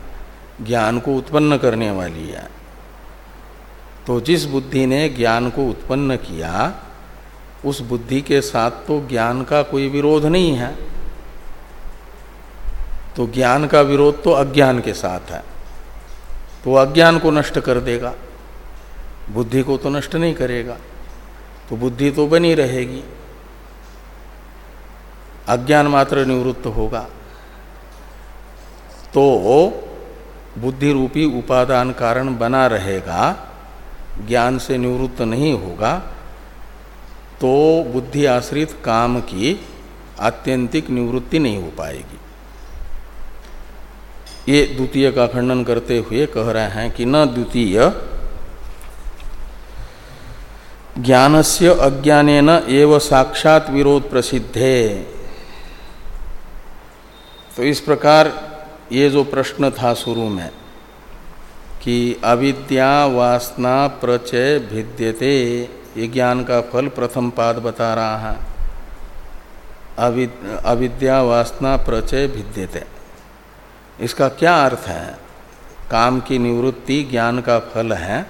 ज्ञान को उत्पन्न करने वाली है। तो जिस बुद्धि ने ज्ञान को उत्पन्न किया उस बुद्धि के साथ तो ज्ञान का कोई विरोध नहीं है। तो ज्ञान का विरोध तो अज्ञान के साथ है। तो अज्ञान को नष्ट कर देगा। बुद्धि को तो नष्ट नहीं करेगा। तो बुद्धि तो बनी रहेगी। अज्ञान मात्र निवृत्त होगा। तो बुद्धि रूपी उपादान कारण बना रहेगा। ज्ञान से निवृत्त नहीं होगा। तो बुद्धि आश्रित काम की आत्यंतिक निवृत्ति नहीं हो पाएगी। ये द्वितीय का खंडन करते हुए कह रहे हैं कि न द्वितीय ज्ञानस्य अज्ञानेन एवं साक्षात विरोध प्रसिद्धे। तो इस प्रकार ये जो प्रश्न था शुरू में कि अविद्या वासना प्रचय भिद्यते। ये ज्ञान का फल प्रथम पाद बता रहा है। अविद्या वासना प्रचय भिद्यते। इसका क्या अर्थ है? काम की निवृत्ति ज्ञान का फल है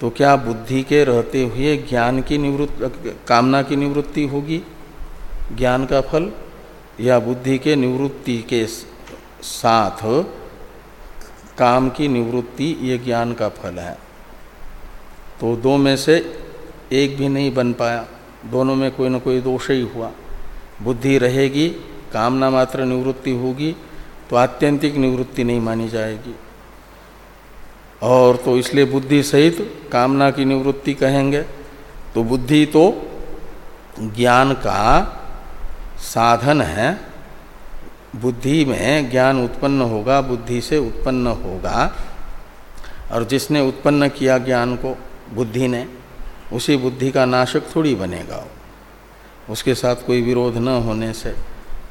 तो क्या बुद्धि के रहते हुए ज्ञान की निवृत्ति, कामना की निवृत्ति होगी? ज्ञान का फल? या बुद्धि के निवृत्ति के साथ काम की निवृत्ति ये ज्ञान का फल है। तो दो में से एक भी नहीं बन पाया। दोनों में कोई ना कोई दोष ही हुआ। बुद्धि रहेगी, कामना मात्र निवृत्ति होगी तो आत्यंतिक निवृत्ति नहीं मानी जाएगी। और तो इसलिए बुद्धि सहित कामना की निवृत्ति कहेंगे। तो बुद्धि तो ज्ञान का साधन है। बुद्धि में ज्ञान उत्पन्न होगा, बुद्धि से उत्पन्न होगा। और जिसने उत्पन्न किया ज्ञान को, बुद्धि ने उसी बुद्धि का नाशक थोड़ी बनेगा। उसके साथ कोई विरोध न होने से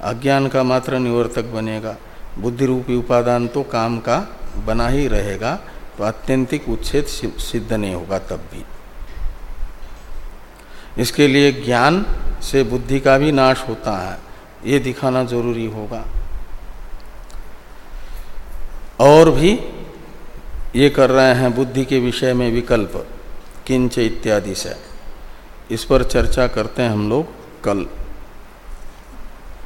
अज्ञान का मात्र निवर्तक बनेगा। बुद्धि रूपी उपादान तो काम का बना ही रहेगा तो अत्यंतिक उच्छेद सिद्ध नहीं होगा तब भी। इसके लिए ज्ञान से बुद्धि का भी नाश होता है, ये दिखाना ज़रूरी होगा। और भी ये कर रहे हैं बुद्धि के विषय में विकल्प। किंच इत्यादि से। इस पर चर्चा करते हैं हम लोग कल।